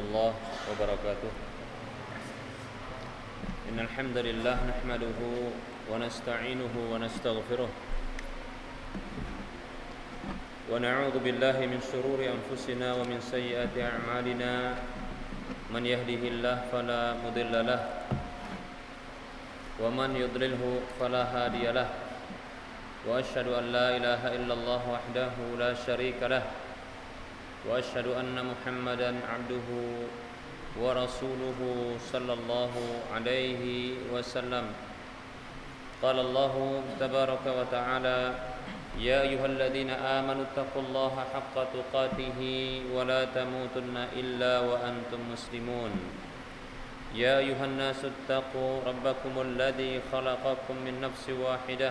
warahmatullahi wabarakatuh. Innal hamdalillah nahmaduhu wa nasta'inuhu wa nastaghfiruh. Wa na'udzu billahi min shururi anfusina wa min sayyiati a'malina. Man yahdihillahu fala mudilla lah. Wa man yudlilhu fala hadiya lah. Wa asyhadu an la ilaha illallah wahdahu. وأشهد أن محمدا عبده ورسوله صلى الله عليه وسلم. قال الله تبارك وتعالى يا أيها الذين آمنوا اتقوا الله حق تقاته ولا تموتن إلا وأنتم مسلمون. يا أيها الناس اتقوا ربكم الذي خلقكم من نفس واحدة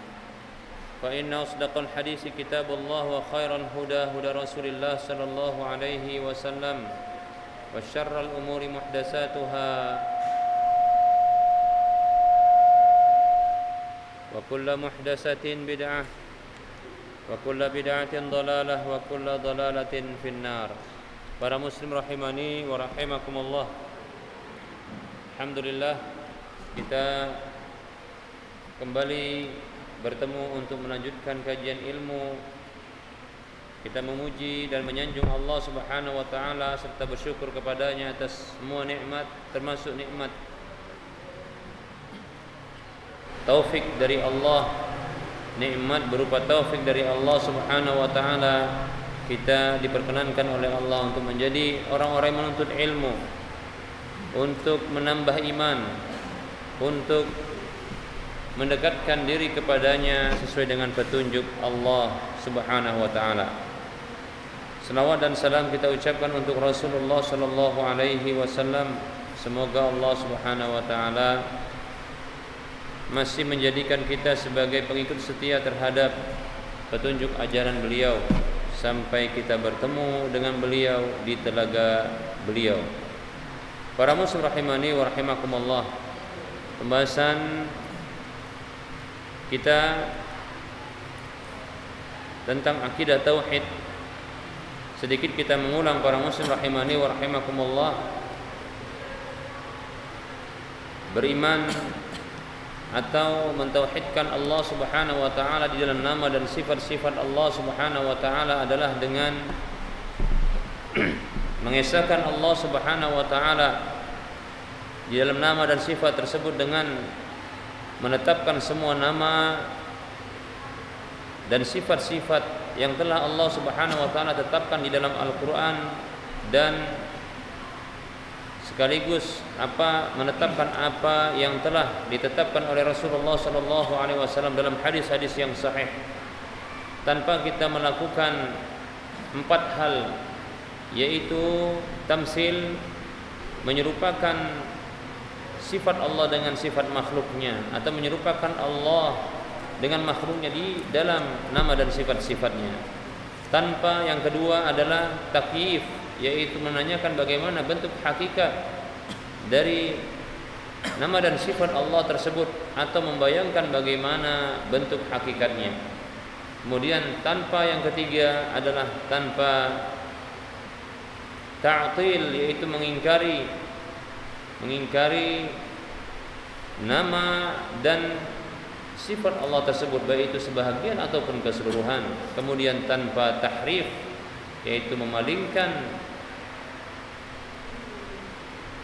فإن أصدق الحديث كتاب الله وخير الهدى هدى رسول الله صلى الله عليه وسلم وشر الأمور محدثاتها وكل محدثة بدعة وكل بدعة ضلالة وكل ضلالة في النار Para muslim rahimani wa rahimakumullah Alhamdulillah kita kembali bertemu untuk melanjutkan kajian ilmu. Kita memuji dan menyanjung Allah Subhanahu wa taala serta bersyukur kepadanya atas semua nikmat termasuk nikmat taufik dari Allah nikmat berupa taufik dari Allah Subhanahu wa taala. Kita diperkenankan oleh Allah untuk menjadi orang-orang yang menuntut ilmu untuk menambah iman untuk mendekatkan diri kepadanya sesuai dengan petunjuk Allah Subhanahu wa taala. Selawat dan salam kita ucapkan untuk Rasulullah sallallahu alaihi wasallam. Semoga Allah Subhanahu wa taala masih menjadikan kita sebagai pengikut setia terhadap petunjuk ajaran beliau sampai kita bertemu dengan beliau di telaga beliau. Para muslim rahimani wa rahimakumullah. Pembahasan kita tentang akidah tauhid. Sedikit kita mengulang para muslim rahimani wa rahimakumullah. Beriman atau mentauhidkan Allah Subhanahu wa taala di dalam nama dan sifat-sifat Allah Subhanahu wa taala adalah dengan mengesahkan Allah Subhanahu wa taala di dalam nama dan sifat tersebut dengan menetapkan semua nama dan sifat-sifat yang telah Allah Subhanahu wa taala tetapkan di dalam Al-Qur'an dan sekaligus apa menetapkan apa yang telah ditetapkan oleh Rasulullah sallallahu alaihi wasallam dalam hadis-hadis yang sahih. Tanpa kita melakukan empat hal yaitu tamsil menyerupakan sifat Allah dengan sifat makhluknya atau menyerupakan Allah dengan makhluknya di dalam nama dan sifat-sifatnya tanpa yang kedua adalah takyif yaitu menanyakan bagaimana bentuk hakikat dari nama dan sifat Allah tersebut atau membayangkan bagaimana bentuk hakikatnya. Kemudian tanpa yang ketiga adalah tanpa ta'til yaitu mengingkari mengingkari nama dan sifat Allah tersebut baik itu sebahagian ataupun keseluruhan. Kemudian tanpa tahrif yaitu memalingkan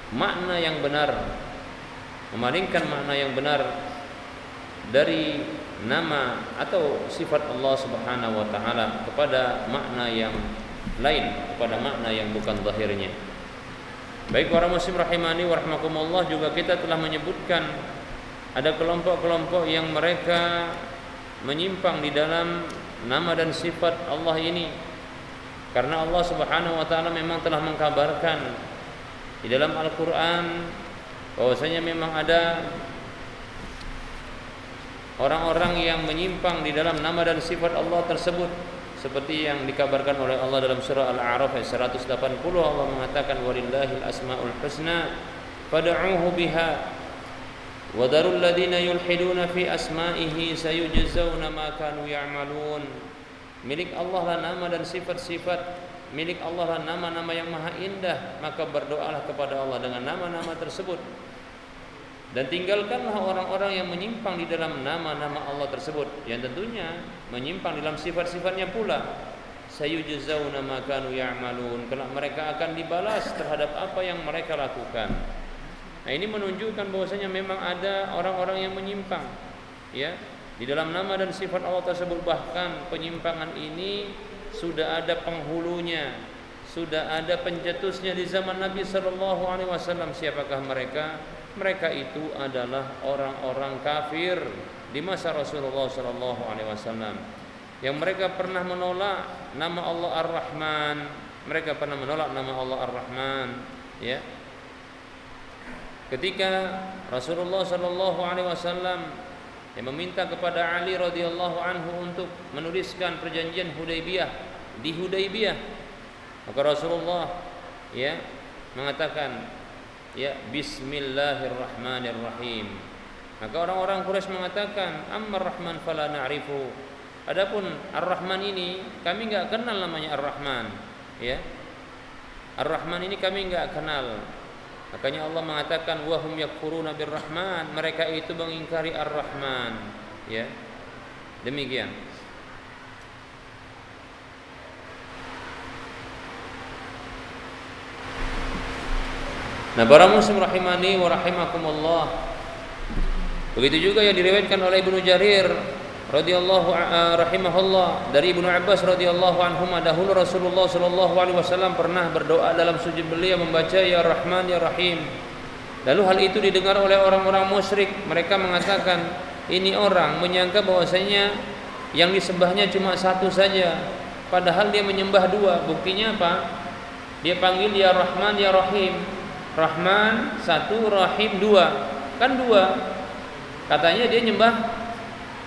makna yang benar memalingkan makna yang benar dari nama atau sifat Allah Subhanahu wa taala kepada makna yang lain kepada makna yang bukan zahirnya. Baik para muslim rahimani wa rahmakumullah juga kita telah menyebutkan ada kelompok-kelompok yang mereka menyimpang di dalam nama dan sifat Allah ini. Karena Allah Subhanahu wa taala memang telah mengkabarkan di dalam Al-Qur'an bahwasanya memang ada orang-orang yang menyimpang di dalam nama dan sifat Allah tersebut seperti yang dikabarkan oleh Allah dalam surah Al-A'raf ayat 180 Allah mengatakan walillahil asmaul husna fad'uuhu biha wa darul ladzina yulhiduna fi asma'ihi sayujzauna ma kanu ya'malun. Milik Allah lah nama dan sifat-sifat milik Allah lah nama-nama yang maha indah maka berdoalah kepada Allah dengan nama-nama tersebut dan tinggalkanlah orang-orang yang menyimpang di dalam nama-nama Allah tersebut. Yang tentunya menyimpang dalam sifat-sifatnya pula. Sayujzauna ma kanu ya'malun. Kelak mereka akan dibalas terhadap apa yang mereka lakukan. Nah ini menunjukkan bahwasanya memang ada orang-orang yang menyimpang ya. Di dalam nama dan sifat Allah tersebut bahkan penyimpangan ini sudah ada penghulunya sudah ada pencetusnya di zaman Nabi Shallallahu alaihi wasallam. Siapakah mereka mereka itu adalah orang-orang kafir di masa Rasulullah Shallallahu Alaihi Wasallam. Yang mereka pernah menolak nama Allah Ar-Rahman. Mereka pernah menolak nama Allah Ar-Rahman ya. Ketika Rasulullah Shallallahu Alaihi Wasallam yang meminta kepada Ali radhiyallahu anhu untuk menuliskan perjanjian Hudaybiyah di Hudaybiyah maka Rasulullah ya mengatakan ya bismillahirrahmanirrahim. Maka orang-orang Quraisy mengatakan ammar rahman fala na'rifu. Adapun ar-rahman ini kami enggak kenal namanya ar-rahman ya. Ar-rahman ini kami enggak kenal. Makanya Allah mengatakan wahum yakfuruna birrahman. Mereka itu mengingkari ar-rahman ya. Demikian Nah, para muslim rahimani wa rahimakumullah. Begitu juga yang diriwayatkan oleh Ibnu Jarir radhiyallahu rahimahullah dari Ibnu Abbas radhiyallahu anhum dahulu Rasulullah sallallahu alaihi wasallam pernah berdoa dalam sujud beliau membaca ya Rahman ya Rahim. Lalu hal itu didengar oleh orang-orang musyrik. Mereka mengatakan ini orang menyangka bahwasanya yang disembahnya cuma satu saja padahal dia menyembah dua. Buktinya apa? Dia panggil ya Rahman ya Rahim Rahman satu, Rahim dua, kan dua. Katanya dia nyembah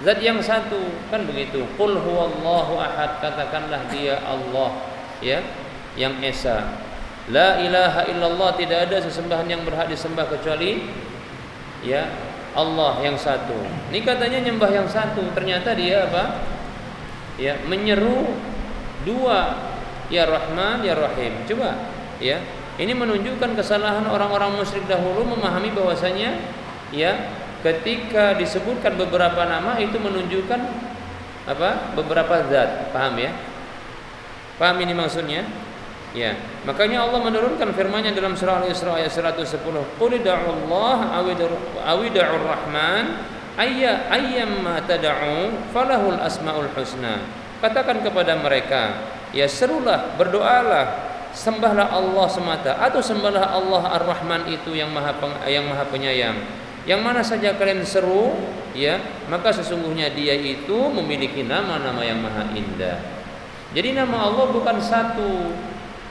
zat yang satu, kan begitu. Qul huwallahu ahad, katakanlah dia Allah, ya, yang esa. La ilaha illallah, tidak ada sesembahan yang berhak disembah kecuali ya Allah yang satu. Ini katanya nyembah yang satu, ternyata dia apa? Ya, menyeru dua, ya Rahman, ya Rahim. Coba, ya ini menunjukkan kesalahan orang-orang musyrik dahulu memahami bahwasanya ya ketika disebutkan beberapa nama itu menunjukkan apa? beberapa zat. Paham ya? Paham ini maksudnya? Ya, makanya Allah menurunkan firman-Nya dalam surah Al-Isra ayat 110. Qul Allah awida'ur rahman ayya ayyamma tad'u falahul asmaul husna. Katakan kepada mereka, ya serulah, berdoalah sembahlah Allah semata atau sembahlah Allah Ar-Rahman itu yang maha peng, yang maha penyayang. Yang mana saja kalian seru, ya, maka sesungguhnya dia itu memiliki nama-nama yang maha indah. Jadi nama Allah bukan satu,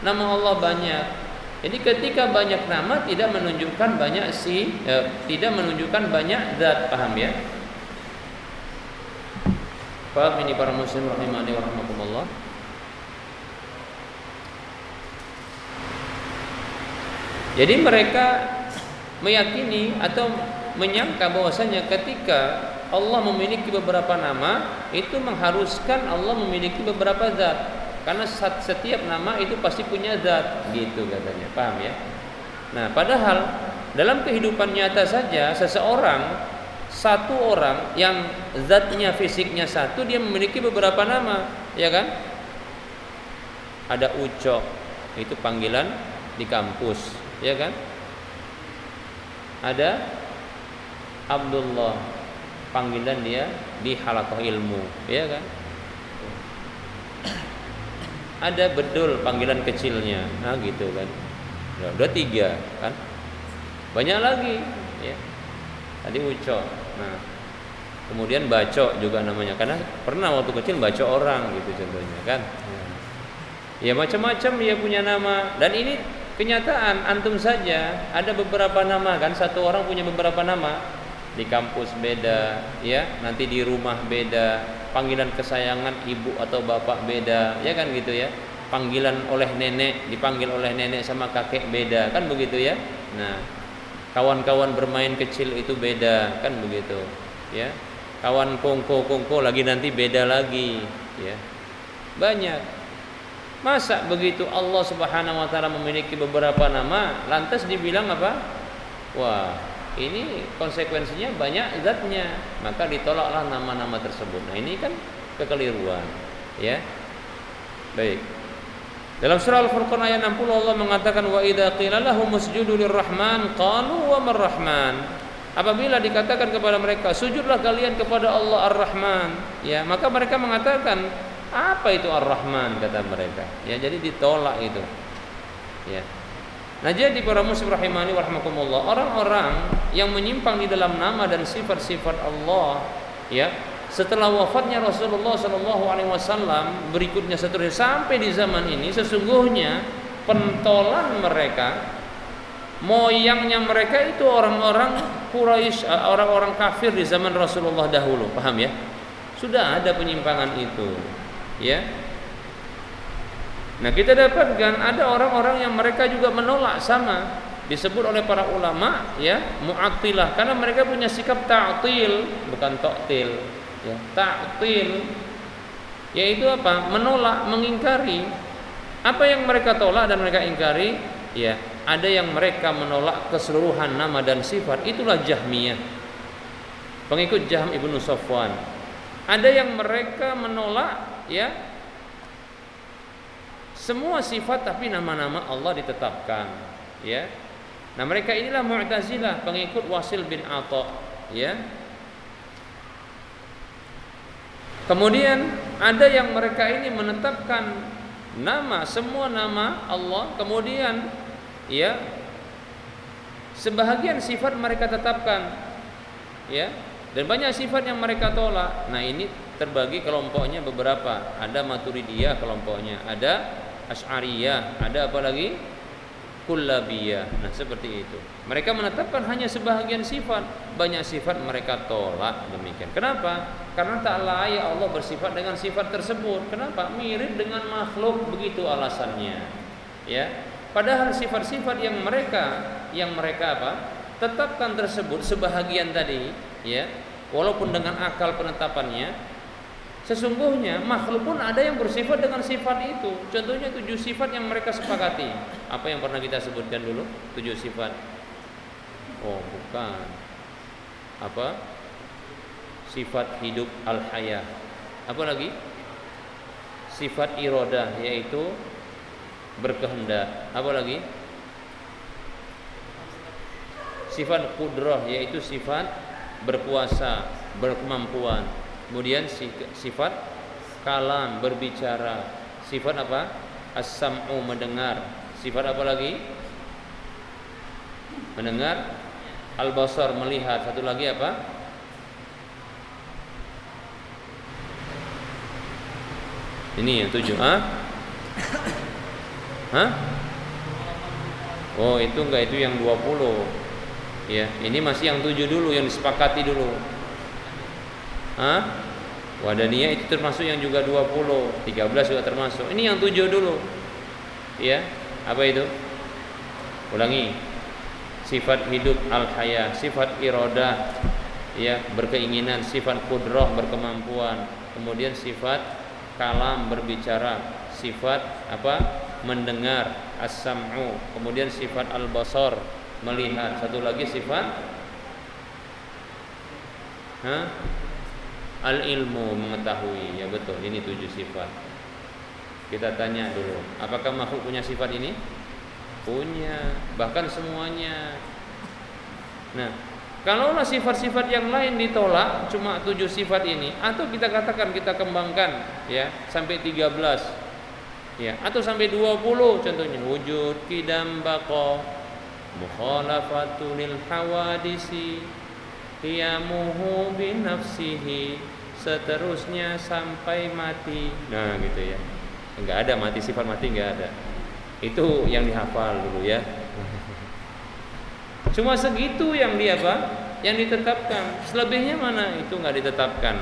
nama Allah banyak. Jadi ketika banyak nama tidak menunjukkan banyak si, ya, tidak menunjukkan banyak zat, paham ya? Paham ini para muslim rahimani wa rahmatullah. Jadi mereka meyakini atau menyangka bahwasanya ketika Allah memiliki beberapa nama itu mengharuskan Allah memiliki beberapa zat. Karena setiap nama itu pasti punya zat gitu katanya. Paham ya? Nah padahal dalam kehidupan nyata saja seseorang satu orang yang zatnya fisiknya satu dia memiliki beberapa nama ya kan? Ada ucok itu panggilan di kampus ya kan? Ada Abdullah panggilan dia di halakoh ilmu. Ya kan? Ada bedul panggilan kecilnya. Nah gitu kan. Nah, udah tiga kan? Banyak lagi ya. Tadi uco. Nah kemudian bacok juga namanya. Karena pernah waktu kecil baca orang gitu contohnya kan? Ya macam-macam dia punya nama. Dan ini kenyataan antum saja ada beberapa nama kan? Satu orang punya beberapa nama. Di kampus beda ya. Nanti di rumah beda. Panggilan kesayangan ibu atau bapak beda ya kan gitu ya. Panggilan oleh nenek dipanggil oleh nenek sama kakek beda kan begitu ya. Nah kawan-kawan bermain kecil itu beda kan begitu ya. Kawan kongko kongko lagi nanti beda lagi ya. Banyak Masa begitu Allah Subhanahu wa taala memiliki beberapa nama lantas dibilang apa? Wah, ini konsekuensinya banyak zatnya, maka ditolaklah nama-nama tersebut. Nah, ini kan kekeliruan, ya. Baik. Dalam surah Al-Furqan ayat 60 Allah mengatakan wa idza qila lahum usjudu lirrahman qalu wa marrahman. Apabila dikatakan kepada mereka sujudlah kalian kepada Allah Ar-Rahman, ya, maka mereka mengatakan apa itu Ar-Rahman kata mereka. Ya, jadi ditolak itu. Ya. Nah, jadi para muslim rahimani warahmatullah, orang-orang yang menyimpang di dalam nama dan sifat-sifat Allah, ya, setelah wafatnya Rasulullah Shallallahu alaihi wasallam, berikutnya seterusnya sampai di zaman ini sesungguhnya pentolan mereka moyangnya mereka itu orang-orang Quraisy, orang-orang kafir di zaman Rasulullah dahulu, paham ya? Sudah ada penyimpangan itu ya. Nah kita dapatkan ada orang-orang yang mereka juga menolak sama disebut oleh para ulama ya mu'attilah. Karena mereka punya sikap ta'til bukan ta'til ya. Ta'til yaitu apa? Menolak mengingkari apa yang mereka tolak dan mereka ingkari ya. Ada yang mereka menolak keseluruhan nama dan sifat itulah Jahmiyah. Pengikut Jahm ibnu Safwan. Ada yang mereka menolak ya. Semua sifat tapi nama-nama Allah ditetapkan. Ya. Nah mereka inilah Mu'tazilah pengikut Wasil bin Atha ya. Kemudian ada yang mereka ini menetapkan nama semua nama Allah. Kemudian ya sebahagian sifat mereka tetapkan. Ya. Dan banyak sifat yang mereka tolak. Nah ini terbagi kelompoknya beberapa. Ada Maturidiyah kelompoknya, ada Asy'ariyah, ada apa lagi? Kullabiyah. Nah, seperti itu. Mereka menetapkan hanya sebahagian sifat, banyak sifat mereka tolak demikian. Kenapa? Karena tak layak Allah bersifat dengan sifat tersebut. Kenapa? Mirip dengan makhluk begitu alasannya. Ya. Padahal sifat-sifat yang mereka yang mereka apa? tetapkan tersebut sebahagian tadi, ya. Walaupun dengan akal penetapannya Sesungguhnya makhluk pun ada yang bersifat dengan sifat itu. Contohnya tujuh sifat yang mereka sepakati. Apa yang pernah kita sebutkan dulu? Tujuh sifat. Oh, bukan. Apa? Sifat hidup al-hayah. Apa lagi? Sifat irodah yaitu berkehendak. Apa lagi? Sifat kudrah yaitu sifat berkuasa, berkemampuan Kemudian sifat kalam berbicara. Sifat apa? As-sam'u mendengar. Sifat apa lagi? Mendengar. Al-basar melihat. Satu lagi apa? Ini yang tujuh. Hah? Hah? Oh itu enggak itu yang 20 Ya ini masih yang tujuh dulu Yang disepakati dulu Hah? Wadaniyah itu termasuk yang juga 20 13 juga termasuk. Ini yang 7 dulu. Ya Apa itu? Ulangi. Sifat hidup al-haya Sifat irodah ya Berkeinginan Sifat kudroh berkemampuan. Kemudian sifat kalam berbicara. Sifat apa? Mendengar. As-sam'u. Kemudian sifat al-basar Melihat. Satu lagi sifat? Hah? Al ilmu mengetahui ya betul ini tujuh sifat. Kita tanya dulu, apakah makhluk punya sifat ini? Punya, bahkan semuanya. Nah, kalaulah sifat-sifat yang lain ditolak cuma tujuh sifat ini atau kita katakan kita kembangkan ya sampai 13 ya atau sampai 20 contohnya wujud kidam bako mukhalafatul hawadisi qiyamuhu binafsihi seterusnya sampai mati nah gitu ya Enggak ada mati sifat mati enggak ada. Itu yang dihafal dulu ya. Cuma segitu yang dia apa? Yang ditetapkan. Selebihnya mana? Itu enggak ditetapkan.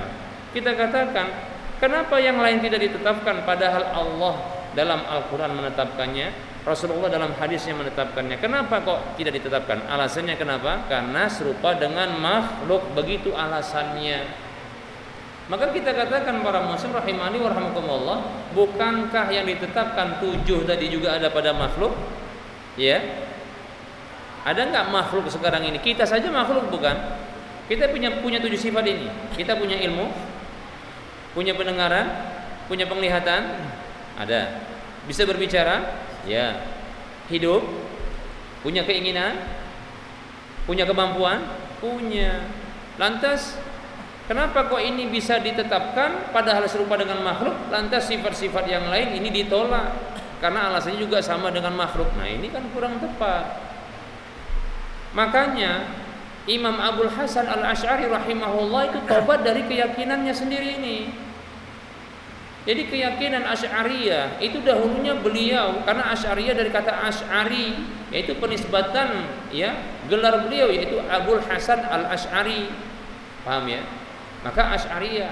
Kita katakan, kenapa yang lain tidak ditetapkan padahal Allah dalam Al-Qur'an menetapkannya? Rasulullah dalam hadisnya menetapkannya. Kenapa kok tidak ditetapkan? Alasannya kenapa? Karena serupa dengan makhluk. Begitu alasannya. Maka kita katakan para muslim rahimani warahmatullah, bukankah yang ditetapkan tujuh tadi juga ada pada makhluk? Ya. Ada nggak makhluk sekarang ini? Kita saja makhluk bukan? Kita punya punya tujuh sifat ini. Kita punya ilmu, punya pendengaran, punya penglihatan, ada. Bisa berbicara, ya. Hidup, punya keinginan, punya kemampuan, punya. Lantas Kenapa kok ini bisa ditetapkan padahal serupa dengan makhluk lantas sifat-sifat yang lain ini ditolak karena alasannya juga sama dengan makhluk. Nah, ini kan kurang tepat. Makanya Imam Abdul Hasan Al-Asy'ari rahimahullah itu tobat dari keyakinannya sendiri ini. Jadi keyakinan Asy'ariyah itu dahulunya beliau karena Asy'ariyah dari kata Asy'ari yaitu penisbatan ya gelar beliau yaitu Abdul Hasan Al-Asy'ari. Paham ya? Maka Asy'ariyah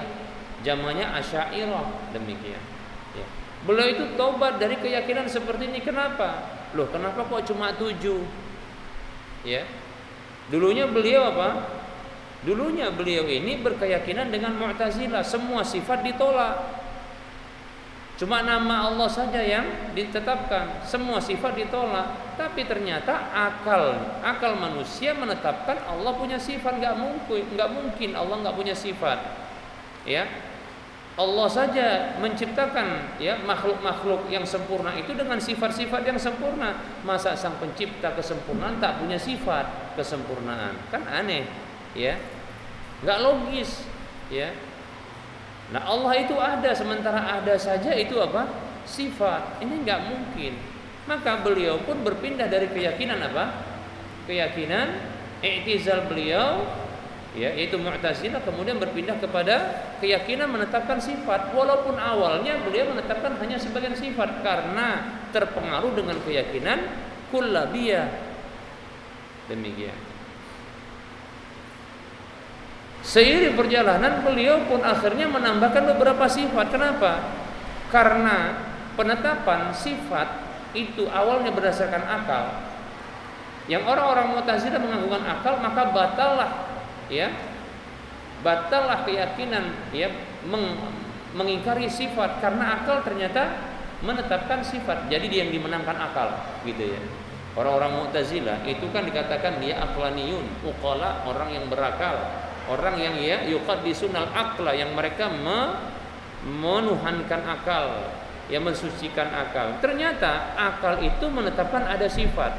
jamannya Asy'ariyah demikian. Ya. Beliau itu tobat dari keyakinan seperti ini. Kenapa? Loh, kenapa kok cuma tujuh? Ya. Dulunya beliau apa? Dulunya beliau ini berkeyakinan dengan Mu'tazilah, semua sifat ditolak. Cuma nama Allah saja yang ditetapkan, semua sifat ditolak. Tapi ternyata akal akal manusia menetapkan Allah punya sifat nggak mungkin nggak mungkin Allah nggak punya sifat. Ya, Allah saja menciptakan ya makhluk-makhluk yang sempurna itu dengan sifat-sifat yang sempurna. Masa sang pencipta kesempurnaan tak punya sifat kesempurnaan? Kan aneh, ya. nggak logis, ya. Nah Allah itu ada sementara ada saja itu apa? Sifat. Ini nggak mungkin. Maka beliau pun berpindah dari keyakinan apa? Keyakinan i'tizal beliau ya itu Mu'tazilah kemudian berpindah kepada keyakinan menetapkan sifat walaupun awalnya beliau menetapkan hanya sebagian sifat karena terpengaruh dengan keyakinan kullabiyah demikian Seiring perjalanan beliau pun akhirnya menambahkan beberapa sifat. Kenapa? Karena penetapan sifat itu awalnya berdasarkan akal. Yang orang-orang Mu'tazilah menganggungkan akal, maka batallah ya. Batallah keyakinan ya meng, mengingkari sifat karena akal ternyata menetapkan sifat. Jadi dia yang dimenangkan akal, gitu ya. Orang-orang Mu'tazilah itu kan dikatakan dia aqlaniyun, uqala, orang yang berakal orang yang ya yuqaddisunal akla yang mereka me menuhankan akal yang mensucikan akal. Ternyata akal itu menetapkan ada sifat.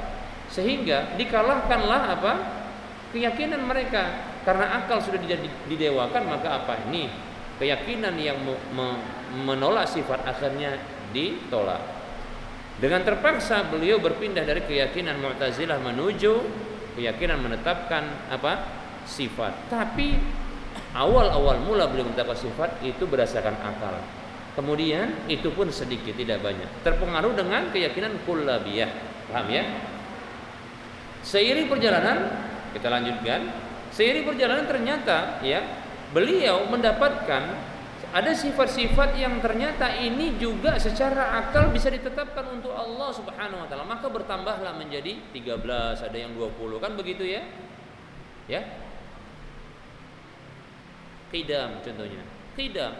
Sehingga dikalahkanlah apa? Keyakinan mereka. Karena akal sudah didewakan maka apa ini? Keyakinan yang menolak sifat akhirnya ditolak. Dengan terpaksa beliau berpindah dari keyakinan Mu'tazilah menuju keyakinan menetapkan apa sifat. Tapi awal-awal mula beliau menetapkan sifat itu berdasarkan akal. Kemudian itu pun sedikit tidak banyak. Terpengaruh dengan keyakinan kullabiyah. Paham ya? Seiring perjalanan kita lanjutkan. Seiring perjalanan ternyata ya beliau mendapatkan ada sifat-sifat yang ternyata ini juga secara akal bisa ditetapkan untuk Allah Subhanahu wa taala. Maka bertambahlah menjadi 13, ada yang 20 kan begitu ya? Ya, Qidam contohnya. Qidam.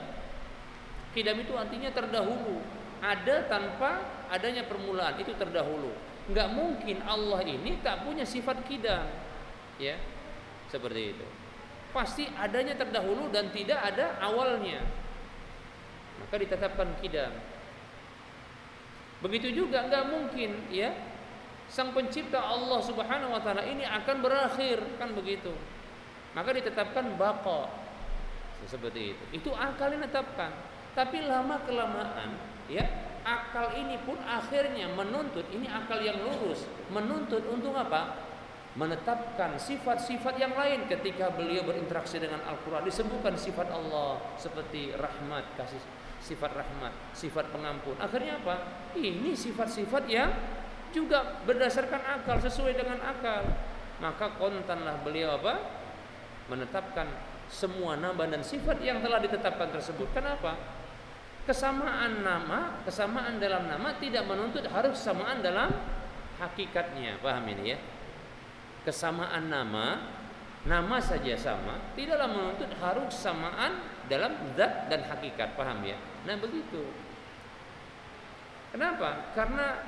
Qidam itu artinya terdahulu. Ada tanpa adanya permulaan itu terdahulu. Enggak mungkin Allah ini tak punya sifat qidam. Ya. Seperti itu. Pasti adanya terdahulu dan tidak ada awalnya. Maka ditetapkan qidam. Begitu juga enggak mungkin ya sang pencipta Allah Subhanahu wa taala ini akan berakhir kan begitu. Maka ditetapkan baqa seperti itu. Itu akal yang menetapkan. Tapi lama kelamaan ya akal ini pun akhirnya menuntut ini akal yang lurus menuntut untuk apa? Menetapkan sifat-sifat yang lain ketika beliau berinteraksi dengan Al-Quran disebutkan sifat Allah seperti rahmat kasih sifat rahmat, sifat pengampun. Akhirnya apa? Ini sifat-sifat yang juga berdasarkan akal, sesuai dengan akal. Maka kontanlah beliau apa? Menetapkan semua nama dan sifat yang telah ditetapkan tersebut. Kenapa? Kesamaan nama, kesamaan dalam nama tidak menuntut harus kesamaan dalam hakikatnya. Paham ini ya? Kesamaan nama, nama saja sama, tidaklah menuntut harus kesamaan dalam zat dan hakikat. Paham ya? Nah, begitu. Kenapa? Karena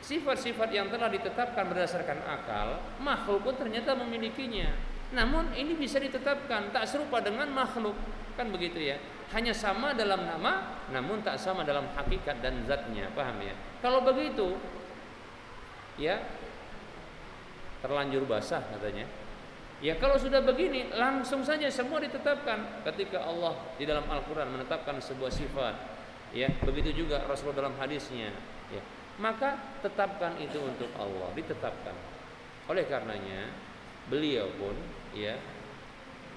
sifat-sifat yang telah ditetapkan berdasarkan akal, makhluk pun ternyata memilikinya. Namun ini bisa ditetapkan tak serupa dengan makhluk, kan begitu ya. Hanya sama dalam nama, namun tak sama dalam hakikat dan zatnya, paham ya? Kalau begitu, ya terlanjur basah katanya. Ya kalau sudah begini langsung saja semua ditetapkan ketika Allah di dalam Al-Qur'an menetapkan sebuah sifat. Ya, begitu juga Rasulullah dalam hadisnya, ya. Maka tetapkan itu untuk Allah, ditetapkan. Oleh karenanya beliau pun ya.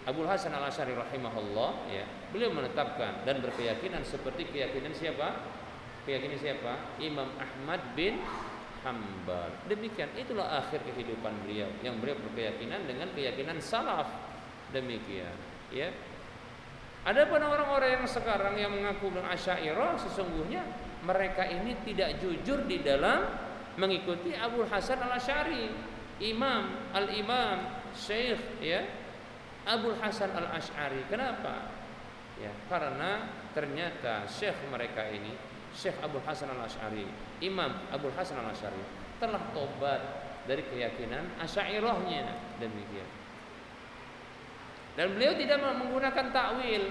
Abu Hasan Al Asy'ari rahimahullah ya beliau menetapkan dan berkeyakinan seperti keyakinan siapa? Keyakinan siapa? Imam Ahmad bin Hambal demikian itulah akhir kehidupan beliau yang beliau berkeyakinan dengan keyakinan salaf. Demikian ya. Ada pun orang-orang yang sekarang yang mengaku Asy'ariyah sesungguhnya mereka ini tidak jujur di dalam mengikuti Abu Hasan Al Asy'ari Imam Al-Imam Syekh ya Abu Hasan Al Ash'ari. Kenapa? Ya, karena ternyata Syekh mereka ini Syekh Abu Hasan Al Ash'ari, Imam Abu Hasan Al Ash'ari telah tobat dari keyakinan Asy'ariyahnya demikian. Dan beliau tidak menggunakan takwil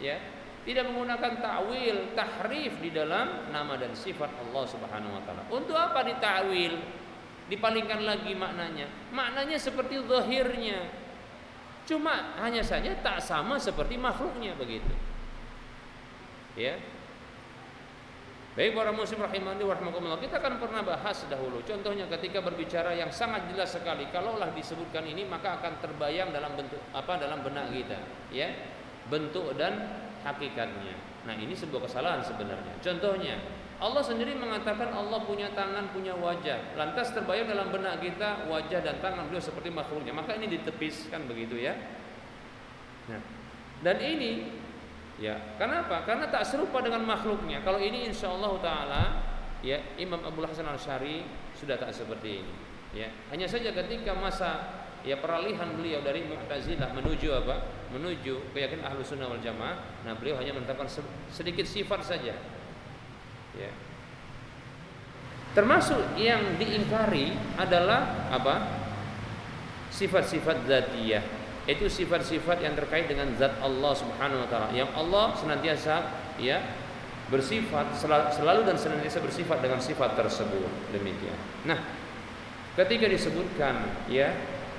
ya, tidak menggunakan takwil, tahrif di dalam nama dan sifat Allah Subhanahu wa taala. Untuk apa ditakwil? Dipalingkan lagi maknanya. Maknanya seperti zahirnya. Cuma hanya saja tak sama seperti makhluknya begitu. Ya. Baik para muslim rahimani warahmatullah kita akan pernah bahas dahulu. Contohnya ketika berbicara yang sangat jelas sekali, kalaulah disebutkan ini maka akan terbayang dalam bentuk apa dalam benak kita, ya. Bentuk dan hakikatnya. Nah, ini sebuah kesalahan sebenarnya. Contohnya, Allah sendiri mengatakan Allah punya tangan, punya wajah. Lantas terbayang dalam benak kita wajah dan tangan beliau seperti makhluknya. Maka ini ditepiskan begitu ya. Nah, dan ini ya, kenapa? Karena tak serupa dengan makhluknya. Kalau ini insya Allah taala ya Imam Abu Hasan Al Syari sudah tak seperti ini. Ya, hanya saja ketika masa ya peralihan beliau dari Mu'tazilah menuju apa? Menuju keyakinan Ahlus Sunnah wal Jamaah. Nah, beliau hanya menetapkan sedikit sifat saja ya. Termasuk yang diingkari adalah apa? Sifat-sifat zatiyah. Itu sifat-sifat yang terkait dengan zat Allah Subhanahu wa taala. Yang Allah senantiasa ya bersifat selalu dan senantiasa bersifat dengan sifat tersebut. Demikian. Nah, ketika disebutkan ya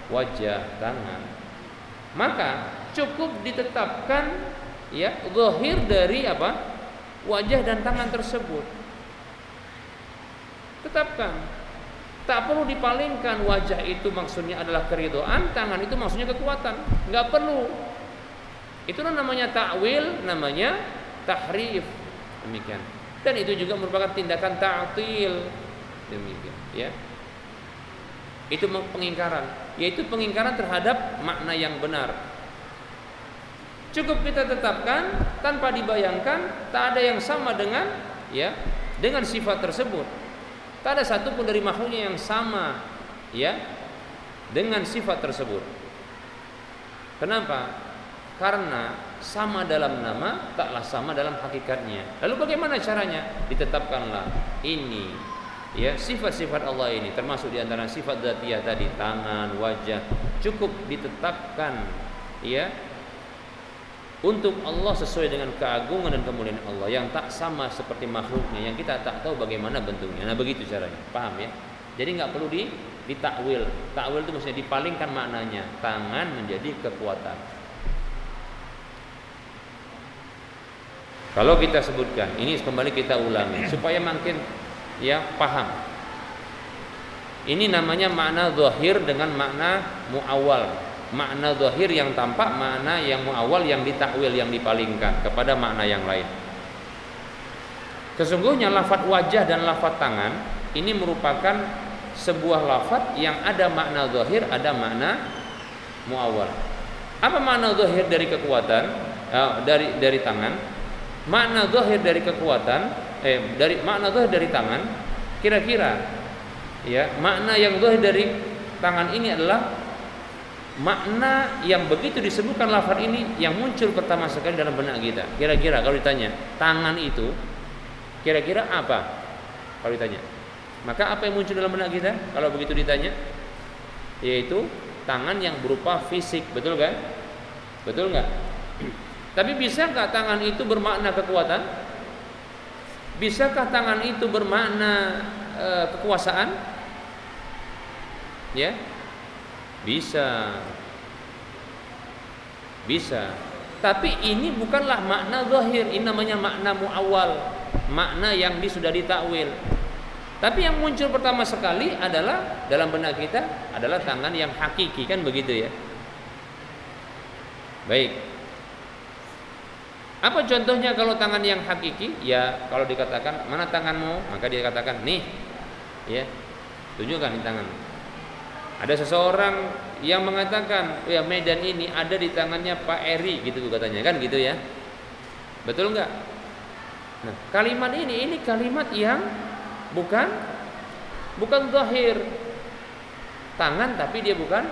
wajah, tangan, maka cukup ditetapkan ya zahir dari apa? Wajah dan tangan tersebut. Tetapkan. Tak perlu dipalingkan wajah itu maksudnya adalah keridoan, tangan itu maksudnya kekuatan. Nggak perlu. Itu namanya takwil, namanya tahrif. Demikian. Dan itu juga merupakan tindakan ta'til. Demikian, ya. Itu pengingkaran, yaitu pengingkaran terhadap makna yang benar. Cukup kita tetapkan tanpa dibayangkan tak ada yang sama dengan ya dengan sifat tersebut. Tak ada satupun dari makhluknya yang sama ya dengan sifat tersebut. Kenapa? Karena sama dalam nama taklah sama dalam hakikatnya. Lalu bagaimana caranya? Ditetapkanlah ini ya sifat-sifat Allah ini termasuk di antara sifat dzatiyah tadi tangan, wajah cukup ditetapkan ya untuk Allah sesuai dengan keagungan dan kemuliaan Allah yang tak sama seperti makhluknya yang kita tak tahu bagaimana bentuknya. Nah begitu caranya, paham ya? Jadi nggak perlu di ditakwil. Takwil itu maksudnya dipalingkan maknanya. Tangan menjadi kekuatan. Kalau kita sebutkan, ini kembali kita ulangi supaya makin ya paham. Ini namanya makna zahir dengan makna muawal. Makna zahir yang tampak, makna yang muawal yang ditakwil yang dipalingkan kepada makna yang lain. Sesungguhnya lafat wajah dan lafat tangan ini merupakan sebuah lafat yang ada makna zahir, ada makna muawal. Apa makna zahir dari kekuatan eh, dari dari tangan? Makna zahir dari kekuatan eh dari makna zahir dari tangan kira-kira ya makna yang zahir dari tangan ini adalah makna yang begitu disebutkan lafaz ini yang muncul pertama sekali dalam benak kita. Kira-kira kalau ditanya, tangan itu kira-kira apa? Kalau ditanya. Maka apa yang muncul dalam benak kita kalau begitu ditanya? Yaitu tangan yang berupa fisik, betul kan? Betul nggak? Tapi bisakah tangan itu bermakna kekuatan? Bisakah tangan itu bermakna e, kekuasaan? Ya, bisa. Bisa. Tapi ini bukanlah makna zahir, ini namanya makna muawal, makna yang sudah ditakwil. Tapi yang muncul pertama sekali adalah dalam benak kita adalah tangan yang hakiki kan begitu ya. Baik. Apa contohnya kalau tangan yang hakiki? Ya, kalau dikatakan mana tanganmu, maka dia katakan nih. Ya. Tunjukkan tangan. Ada seseorang yang mengatakan, ya Medan ini ada di tangannya Pak Eri gitu katanya kan gitu ya. Betul nggak? Nah, kalimat ini ini kalimat yang bukan bukan zahir. Tangan tapi dia bukan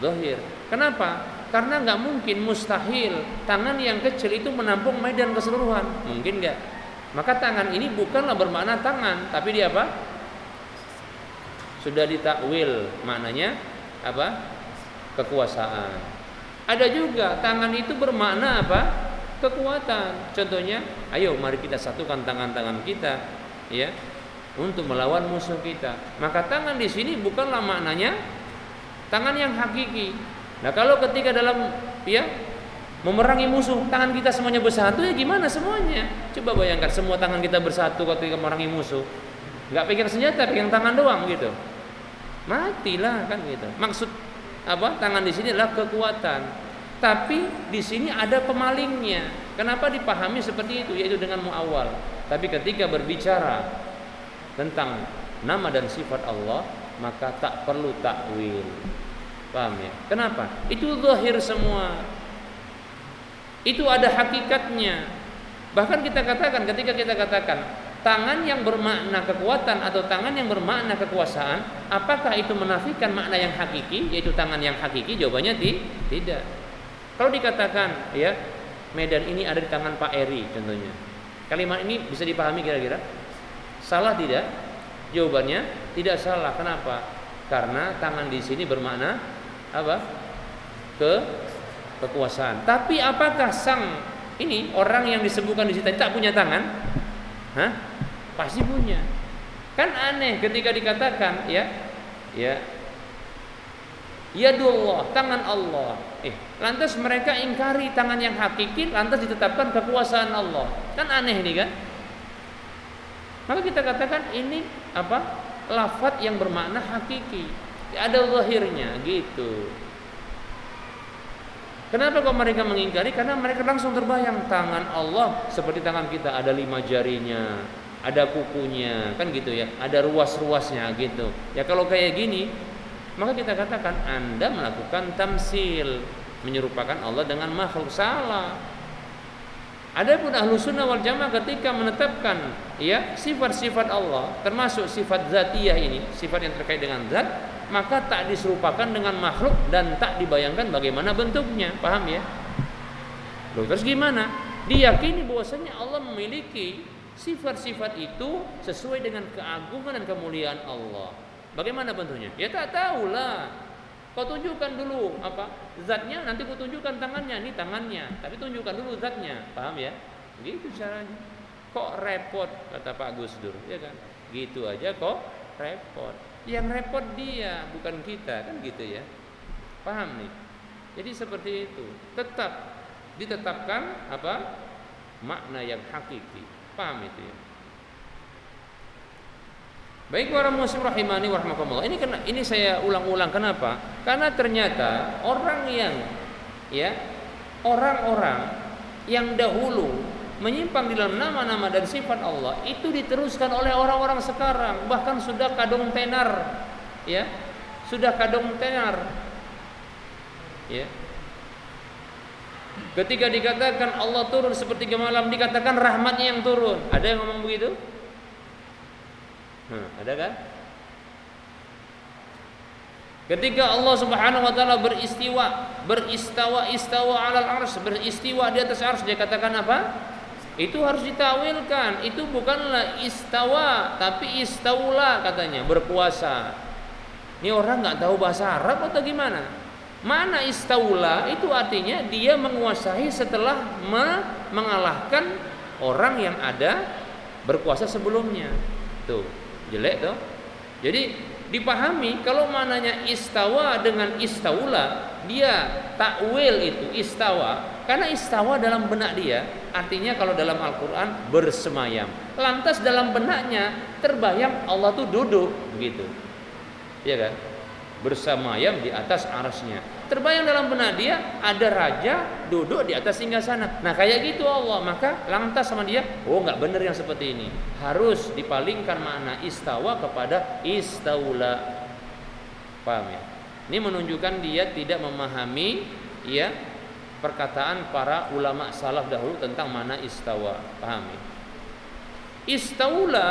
zahir. Kenapa? Karena nggak mungkin mustahil tangan yang kecil itu menampung medan keseluruhan. Mungkin nggak? Maka tangan ini bukanlah bermakna tangan, tapi dia apa? Sudah ditakwil. Maknanya apa? Kekuasaan. Ada juga tangan itu bermakna apa? Kekuatan. Contohnya ayo mari kita satukan tangan-tangan kita ya untuk melawan musuh kita. Maka tangan di sini bukanlah maknanya tangan yang hakiki. Nah kalau ketika dalam ya memerangi musuh tangan kita semuanya bersatu ya gimana semuanya? Coba bayangkan semua tangan kita bersatu ketika memerangi musuh. Nggak pegang senjata pegang tangan doang gitu matilah kan gitu. Maksud apa? Tangan di sini adalah kekuatan. Tapi di sini ada pemalingnya. Kenapa dipahami seperti itu? Yaitu dengan muawal. Tapi ketika berbicara tentang nama dan sifat Allah, maka tak perlu takwil. Paham ya? Kenapa? Itu zahir semua. Itu ada hakikatnya. Bahkan kita katakan ketika kita katakan tangan yang bermakna kekuatan atau tangan yang bermakna kekuasaan, apakah itu menafikan makna yang hakiki, yaitu tangan yang hakiki? Jawabannya di, tidak. Kalau dikatakan, ya, Medan ini ada di tangan Pak Eri, contohnya. Kalimat ini bisa dipahami kira-kira? Salah tidak? Jawabannya tidak salah. Kenapa? Karena tangan di sini bermakna apa? Ke kekuasaan. Tapi apakah sang ini orang yang disebutkan di situ tak punya tangan? Hah? Pasti punya. Kan aneh ketika dikatakan ya, ya Yadullah, tangan Allah. Eh, lantas mereka ingkari tangan yang hakiki, lantas ditetapkan kekuasaan Allah. Kan aneh ini kan? Maka kita katakan ini apa? Lafat yang bermakna hakiki. Ada zahirnya gitu. Kenapa kok mereka mengingkari? Karena mereka langsung terbayang tangan Allah seperti tangan kita ada lima jarinya, ada kukunya, kan gitu ya, ada ruas-ruasnya gitu. Ya kalau kayak gini, maka kita katakan Anda melakukan tamsil, menyerupakan Allah dengan makhluk salah. Adapun ahlu sunnah wal jamaah ketika menetapkan ya sifat-sifat Allah termasuk sifat zatiyah ini sifat yang terkait dengan zat maka tak diserupakan dengan makhluk dan tak dibayangkan bagaimana bentuknya paham ya Loh, terus gimana diyakini bahwasanya Allah memiliki Sifat-sifat itu sesuai dengan keagungan dan kemuliaan Allah. Bagaimana bentuknya? Ya tak tahulah. Kau tunjukkan dulu apa zatnya, nanti kau tunjukkan tangannya, ini tangannya. Tapi tunjukkan dulu zatnya, paham ya? Gitu caranya. Kok repot kata Pak Gus Dur, ya kan? Gitu aja kok repot. Yang repot dia, bukan kita, kan gitu ya. Paham nih? Jadi seperti itu. Tetap ditetapkan apa? makna yang hakiki Paham itu ya? Baik para muslim rahimani warahmatullah. Ini kena, ini saya ulang-ulang kenapa? Karena ternyata orang yang ya orang-orang yang dahulu menyimpang di dalam nama-nama dan sifat Allah itu diteruskan oleh orang-orang sekarang bahkan sudah kadung tenar ya sudah kadung tenar ya ketika dikatakan Allah turun seperti malam dikatakan rahmatnya yang turun ada yang ngomong begitu Hmm, ada kan? Ketika Allah Subhanahu wa taala beristiwa, beristawa istawa alal ars, beristiwa di atas ars dia katakan apa? Itu harus ditawilkan. Itu bukanlah istawa, tapi istaula katanya, berkuasa. Ini orang nggak tahu bahasa Arab atau gimana? Mana istaula itu artinya dia menguasai setelah mengalahkan orang yang ada berkuasa sebelumnya. Tuh jelek tuh jadi dipahami kalau mananya istawa dengan istaula dia takwil itu istawa karena istawa dalam benak dia artinya kalau dalam Al-Qur'an bersemayam. Lantas dalam benaknya terbayang Allah tuh duduk begitu. Ya kan bersemayam di atas arasnya terbayang dalam benak dia ada raja duduk di atas singgah sana. Nah kayak gitu Allah maka lantas sama dia, oh nggak benar yang seperti ini. Harus dipalingkan makna istawa kepada istaula. Paham ya? Ini menunjukkan dia tidak memahami ya perkataan para ulama salaf dahulu tentang mana istawa. Paham ya? Istaula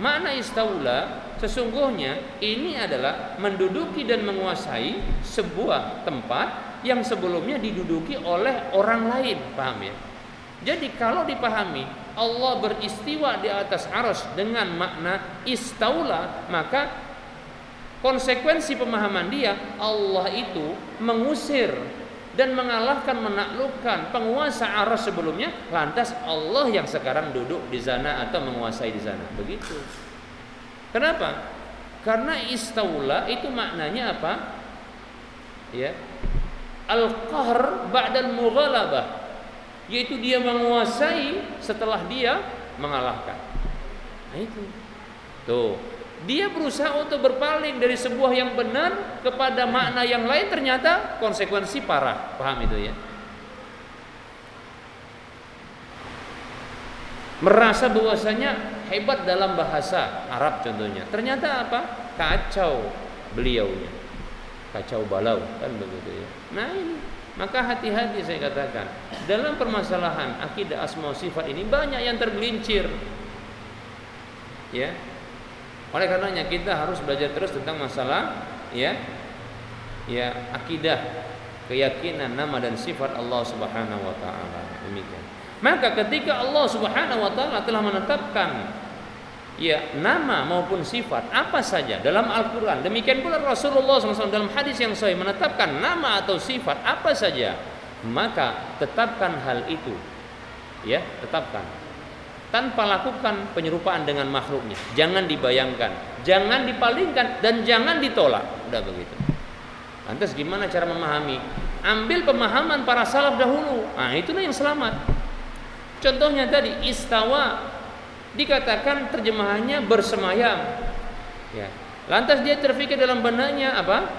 Makna istaula sesungguhnya ini adalah menduduki dan menguasai sebuah tempat yang sebelumnya diduduki oleh orang lain, paham ya? Jadi kalau dipahami Allah beristiwa di atas aras dengan makna istaula, maka konsekuensi pemahaman dia Allah itu mengusir dan mengalahkan menaklukkan penguasa aras sebelumnya lantas Allah yang sekarang duduk di sana atau menguasai di sana begitu. Kenapa? Karena istaula itu maknanya apa? Ya. Al-qahr ba'dal mughalabah. Yaitu dia menguasai setelah dia mengalahkan. Nah itu. Tuh dia berusaha untuk berpaling dari sebuah yang benar kepada makna yang lain ternyata konsekuensi parah. Paham itu ya? Merasa bahwasanya hebat dalam bahasa Arab contohnya. Ternyata apa? Kacau beliaunya. Kacau balau kan begitu ya. Nah ini maka hati-hati saya katakan dalam permasalahan akidah asma sifat ini banyak yang tergelincir. Ya, oleh karenanya kita harus belajar terus tentang masalah ya ya akidah, keyakinan nama dan sifat Allah Subhanahu wa taala. Demikian. Maka ketika Allah Subhanahu wa taala telah menetapkan ya nama maupun sifat apa saja dalam Al-Qur'an, demikian pula Rasulullah SAW dalam hadis yang sahih menetapkan nama atau sifat apa saja, maka tetapkan hal itu. Ya, tetapkan tanpa lakukan penyerupaan dengan makhluknya. Jangan dibayangkan, jangan dipalingkan dan jangan ditolak. Udah begitu. Lantas gimana cara memahami? Ambil pemahaman para salaf dahulu. Nah, itulah yang selamat. Contohnya tadi istawa dikatakan terjemahannya bersemayam. Ya. Lantas dia terfikir dalam benaknya apa?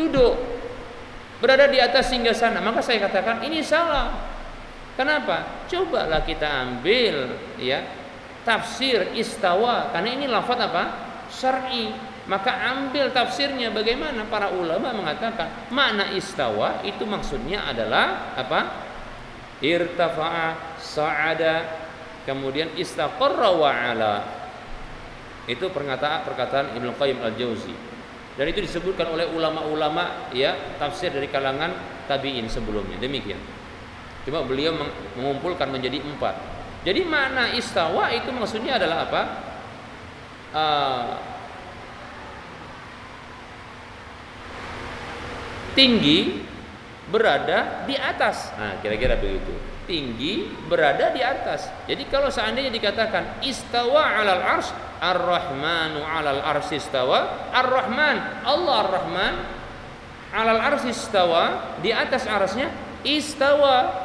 Duduk. Berada di atas singgah sana. Maka saya katakan ini salah. Kenapa? Cobalah kita ambil ya tafsir istawa karena ini lafaz apa? Syar'i. Maka ambil tafsirnya bagaimana para ulama mengatakan makna istawa itu maksudnya adalah apa? Irtafa'a sa'ada kemudian istaqarra wa. Itu perkataan perkataan Ibnu Qayyim Al-Jauzi. Dan itu disebutkan oleh ulama-ulama ya tafsir dari kalangan tabi'in sebelumnya. Demikian. Cuma beliau mengumpulkan menjadi empat. Jadi makna istawa itu maksudnya adalah apa? Uh, tinggi berada di atas. Nah, kira-kira begitu. Tinggi berada di atas. Jadi kalau seandainya dikatakan istawa 'alal ars, ar-rahmanu 'alal ars istawa, ar-rahman, Allah ar-rahman 'alal ars istawa, di atas arasnya istawa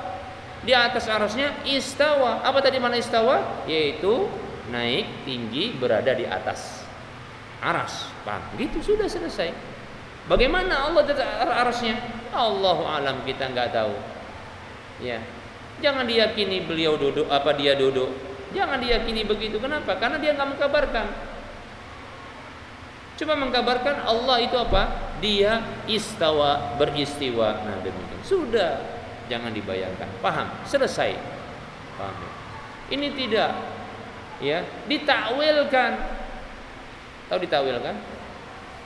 di atas arasnya istawa. Apa tadi mana istawa? Yaitu naik tinggi berada di atas aras. Paham? Gitu sudah selesai. Bagaimana Allah arasnya? Allahu alam kita nggak tahu. Ya. Jangan diyakini beliau duduk apa dia duduk. Jangan diyakini begitu. Kenapa? Karena dia nggak mengkabarkan. Cuma mengkabarkan Allah itu apa? Dia istawa beristiwa. Nah demikian. Sudah jangan dibayangkan. Paham? Selesai. Paham ya? ini tidak ya ditakwilkan. Tahu ditakwilkan?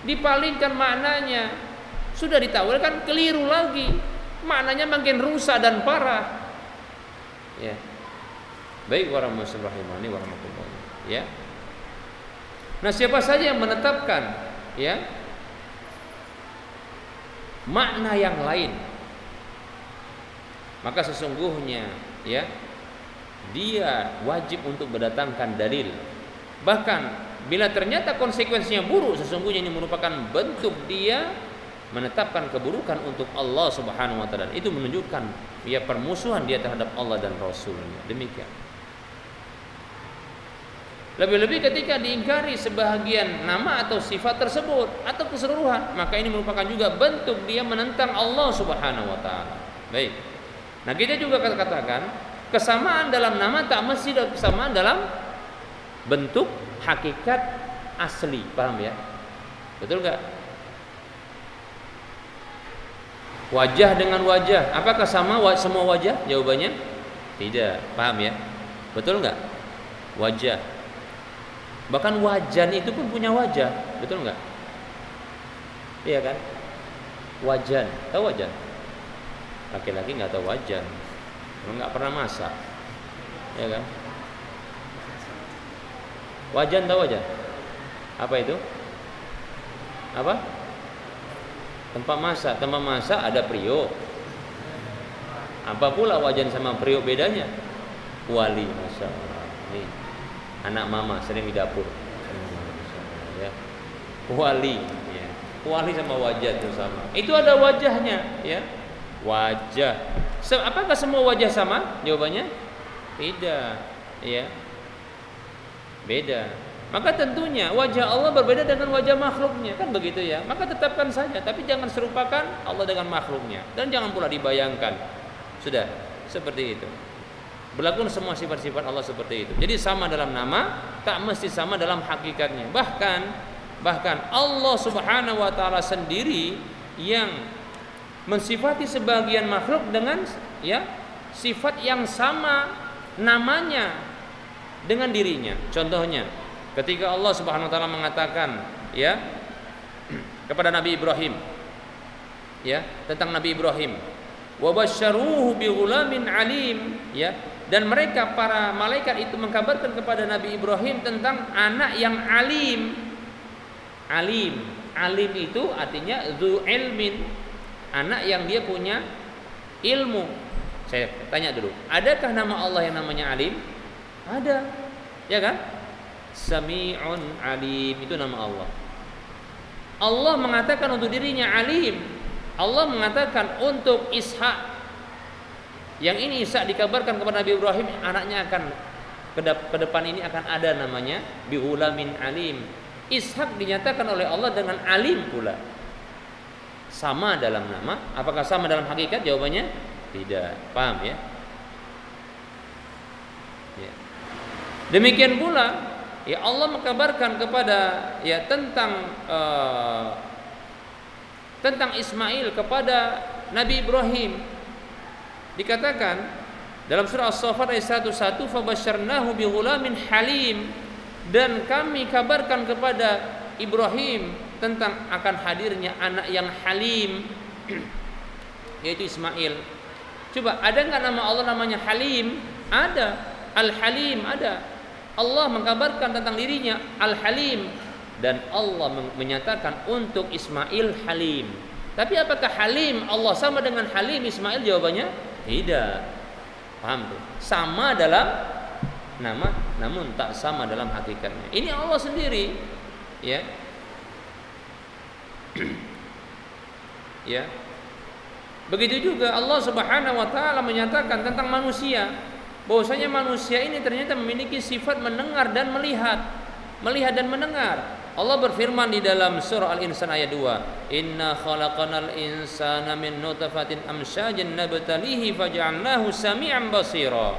Dipalingkan maknanya. Sudah ditakwilkan keliru lagi. Maknanya makin rusak dan parah. Ya. Baik warahmatullahi warahmatullahi ya. Nah siapa saja yang menetapkan ya makna yang lain maka sesungguhnya ya dia wajib untuk mendatangkan dalil. Bahkan bila ternyata konsekuensinya buruk, sesungguhnya ini merupakan bentuk dia menetapkan keburukan untuk Allah Subhanahu wa taala. Itu menunjukkan ya permusuhan dia terhadap Allah dan Rasulnya. Demikian. Lebih-lebih ketika diingkari sebahagian nama atau sifat tersebut atau keseluruhan, maka ini merupakan juga bentuk dia menentang Allah Subhanahu wa taala. Baik. Nah, kita juga katakan Kesamaan dalam nama tak mesti kesamaan dalam bentuk hakikat asli, paham ya? Betul nggak? Wajah dengan wajah, apakah sama semua wajah? Jawabannya tidak, paham ya? Betul nggak? Wajah. Bahkan wajan itu pun punya wajah, betul nggak? Iya kan? Wajan, tahu wajan? Laki-laki nggak tahu wajan, nggak pernah masak. Ya kan? Wajan tahu wajan? Apa itu? Apa? Tempat masak. Tempat masak ada periuk apa pula wajan sama periuk bedanya? Wali masa. Ini anak mama sering di dapur. Ya. Wali ya. Wali sama wajah itu sama. Itu ada wajahnya ya wajah. Apakah semua wajah sama? Jawabannya? Tidak ya beda. Maka tentunya wajah Allah berbeda dengan wajah makhluknya. Kan begitu ya? Maka tetapkan saja. Tapi jangan serupakan Allah dengan makhluknya. Dan jangan pula dibayangkan. Sudah. Seperti itu. Berlaku semua sifat-sifat Allah seperti itu. Jadi sama dalam nama tak mesti sama dalam hakikatnya. Bahkan bahkan Allah Subhanahu wa taala sendiri yang mensifati sebagian makhluk dengan ya sifat yang sama namanya dengan dirinya. Contohnya, ketika Allah Subhanahu wa taala mengatakan ya kepada Nabi Ibrahim ya tentang Nabi Ibrahim wa basyaruhu bi alim ya dan mereka para malaikat itu mengkabarkan kepada Nabi Ibrahim tentang anak yang alim. Alim. Alim itu artinya zu ilmin anak yang dia punya ilmu. Saya tanya dulu, adakah nama Allah yang namanya Alim? Ada. Ya kan? Sami'un Alim itu nama Allah. Allah mengatakan untuk dirinya Alim. Allah mengatakan untuk Ishak yang ini Ishak dikabarkan kepada Nabi Ibrahim anaknya akan ke depan ini akan ada namanya biulamin alim. Ishak dinyatakan oleh Allah dengan alim pula sama dalam nama? Apakah sama dalam hakikat? Jawabannya tidak. Paham ya, ya. demikian pula ya Allah mengkabarkan kepada ya tentang uh, tentang Ismail kepada Nabi Ibrahim. Dikatakan dalam surah As-Saffat ayat 11 fabasyarnahu bighulamin halim. Dan kami kabarkan kepada Ibrahim tentang akan hadirnya anak yang halim yaitu Ismail. Coba ada nggak nama Allah namanya Halim? Ada. Al Halim ada. Allah mengkabarkan tentang dirinya Al Halim dan Allah menyatakan untuk Ismail Halim. Tapi apakah Halim Allah sama dengan Halim Ismail? Jawabannya tidak. Paham tuh? Sama dalam nama namun tak sama dalam hakikatnya. Ini Allah sendiri ya ya. Begitu juga Allah Subhanahu wa taala menyatakan tentang manusia bahwasanya manusia ini ternyata memiliki sifat mendengar dan melihat, melihat dan mendengar. Allah berfirman di dalam surah Al-Insan ayat 2, "Inna khalaqanal insana min nutfatin amsyajin nabtalihi faj'alnahu sami'an basira."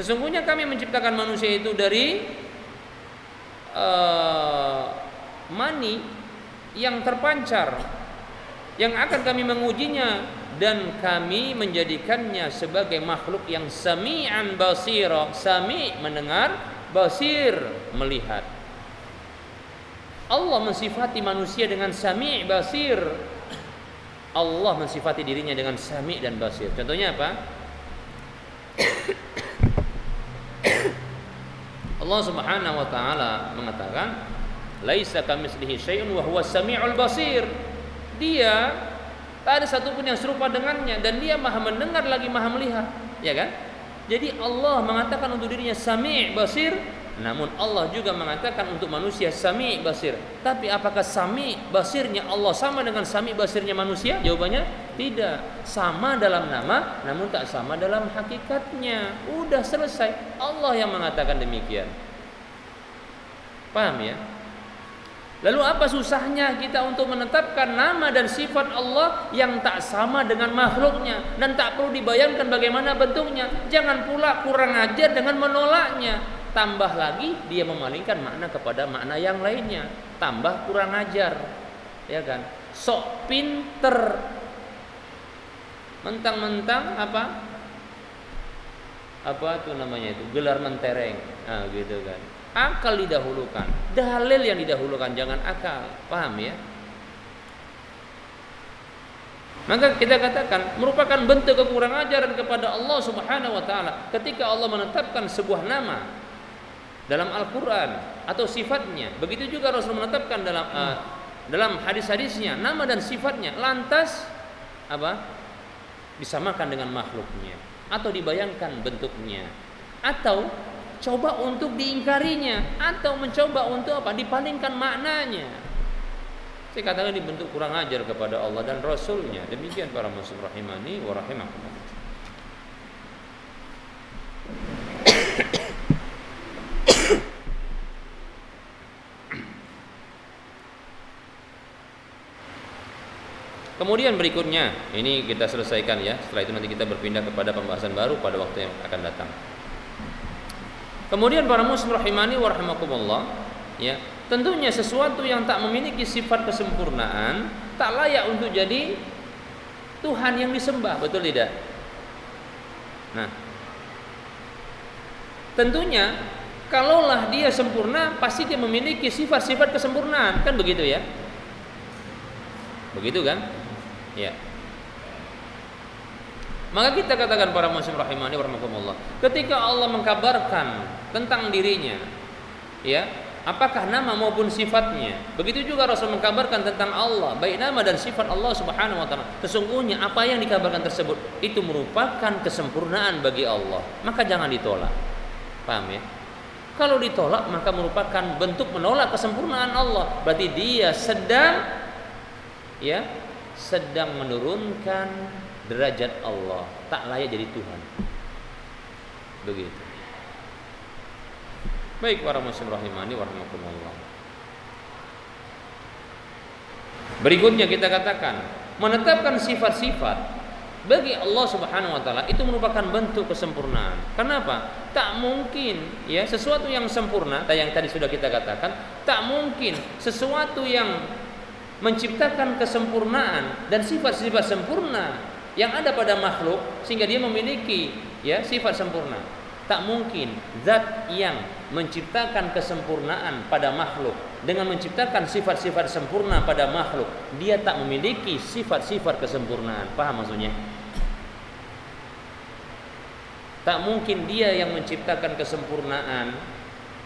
Sesungguhnya kami menciptakan manusia itu dari uh, mani yang terpancar yang akan kami mengujinya dan kami menjadikannya sebagai makhluk yang sami'an basira. Sami mendengar basir melihat. Allah mensifati manusia dengan sami basir. Allah mensifati dirinya dengan sami dan basir. Contohnya apa? Allah Subhanahu wa taala mengatakan laisa kamitslihi syai'un wa huwa samiul basir dia Tak ada satupun yang serupa dengannya dan dia maha mendengar lagi maha melihat, ya kan? Jadi Allah mengatakan untuk dirinya Sami' Basir, namun Allah juga mengatakan untuk manusia Sami' Basir. Tapi apakah Sami' Basirnya Allah sama dengan Sami' Basirnya manusia? Jawabannya tidak. Sama dalam nama namun tak sama dalam hakikatnya. Udah selesai. Allah yang mengatakan demikian. Paham ya? Lalu apa susahnya kita untuk menetapkan nama dan sifat Allah yang tak sama dengan makhluknya dan tak perlu dibayangkan bagaimana bentuknya. Jangan pula kurang ajar dengan menolaknya. Tambah lagi dia memalingkan makna kepada makna yang lainnya. Tambah kurang ajar. Ya kan? Sok pinter. Mentang-mentang apa? Apa tuh namanya itu? Gelar mentereng. Nah, gitu kan akal didahulukan dalil yang didahulukan jangan akal paham ya maka kita katakan merupakan bentuk kekurangan ajaran kepada Allah Subhanahu wa taala ketika Allah menetapkan sebuah nama dalam Al-Qur'an atau sifatnya. Begitu juga Rasul menetapkan dalam uh, dalam hadis-hadisnya nama dan sifatnya lantas apa? disamakan dengan makhluknya atau dibayangkan bentuknya atau coba untuk diingkarinya atau mencoba untuk apa? Dipalingkan maknanya. Saya katakan dibentuk kurang ajar kepada Allah dan Rasulnya. Demikian para muslim rahimani wa. Kemudian berikutnya, ini kita selesaikan ya. Setelah itu nanti kita berpindah kepada pembahasan baru pada waktu yang akan datang. Kemudian para muslim rahimani wa rahimakumullah, ya, tentunya sesuatu yang tak memiliki sifat kesempurnaan tak layak untuk jadi Tuhan yang disembah, betul tidak? Nah, tentunya kalaulah dia sempurna pasti dia memiliki sifat-sifat kesempurnaan, kan begitu ya? Begitu kan? Ya. Maka kita katakan para muslim rahimani warahmatullah. Ketika Allah mengkabarkan tentang dirinya, ya, apakah nama maupun sifatnya. Begitu juga Rasul mengkabarkan tentang Allah, baik nama dan sifat Allah Subhanahu wa taala. Sesungguhnya apa yang dikabarkan tersebut itu merupakan kesempurnaan bagi Allah. Maka jangan ditolak. Paham ya? Kalau ditolak maka merupakan bentuk menolak kesempurnaan Allah. Berarti dia sedang ya, sedang menurunkan derajat Allah tak layak jadi Tuhan begitu baik para muslim rahimani warahmatullah berikutnya kita katakan menetapkan sifat-sifat bagi Allah Subhanahu wa taala itu merupakan bentuk kesempurnaan. Kenapa? Tak mungkin ya sesuatu yang sempurna, yang tadi sudah kita katakan, tak mungkin sesuatu yang menciptakan kesempurnaan dan sifat-sifat sempurna yang ada pada makhluk sehingga dia memiliki ya sifat sempurna. Tak mungkin zat yang menciptakan kesempurnaan pada makhluk dengan menciptakan sifat-sifat sempurna pada makhluk, dia tak memiliki sifat-sifat kesempurnaan. Paham maksudnya? Tak mungkin dia yang menciptakan kesempurnaan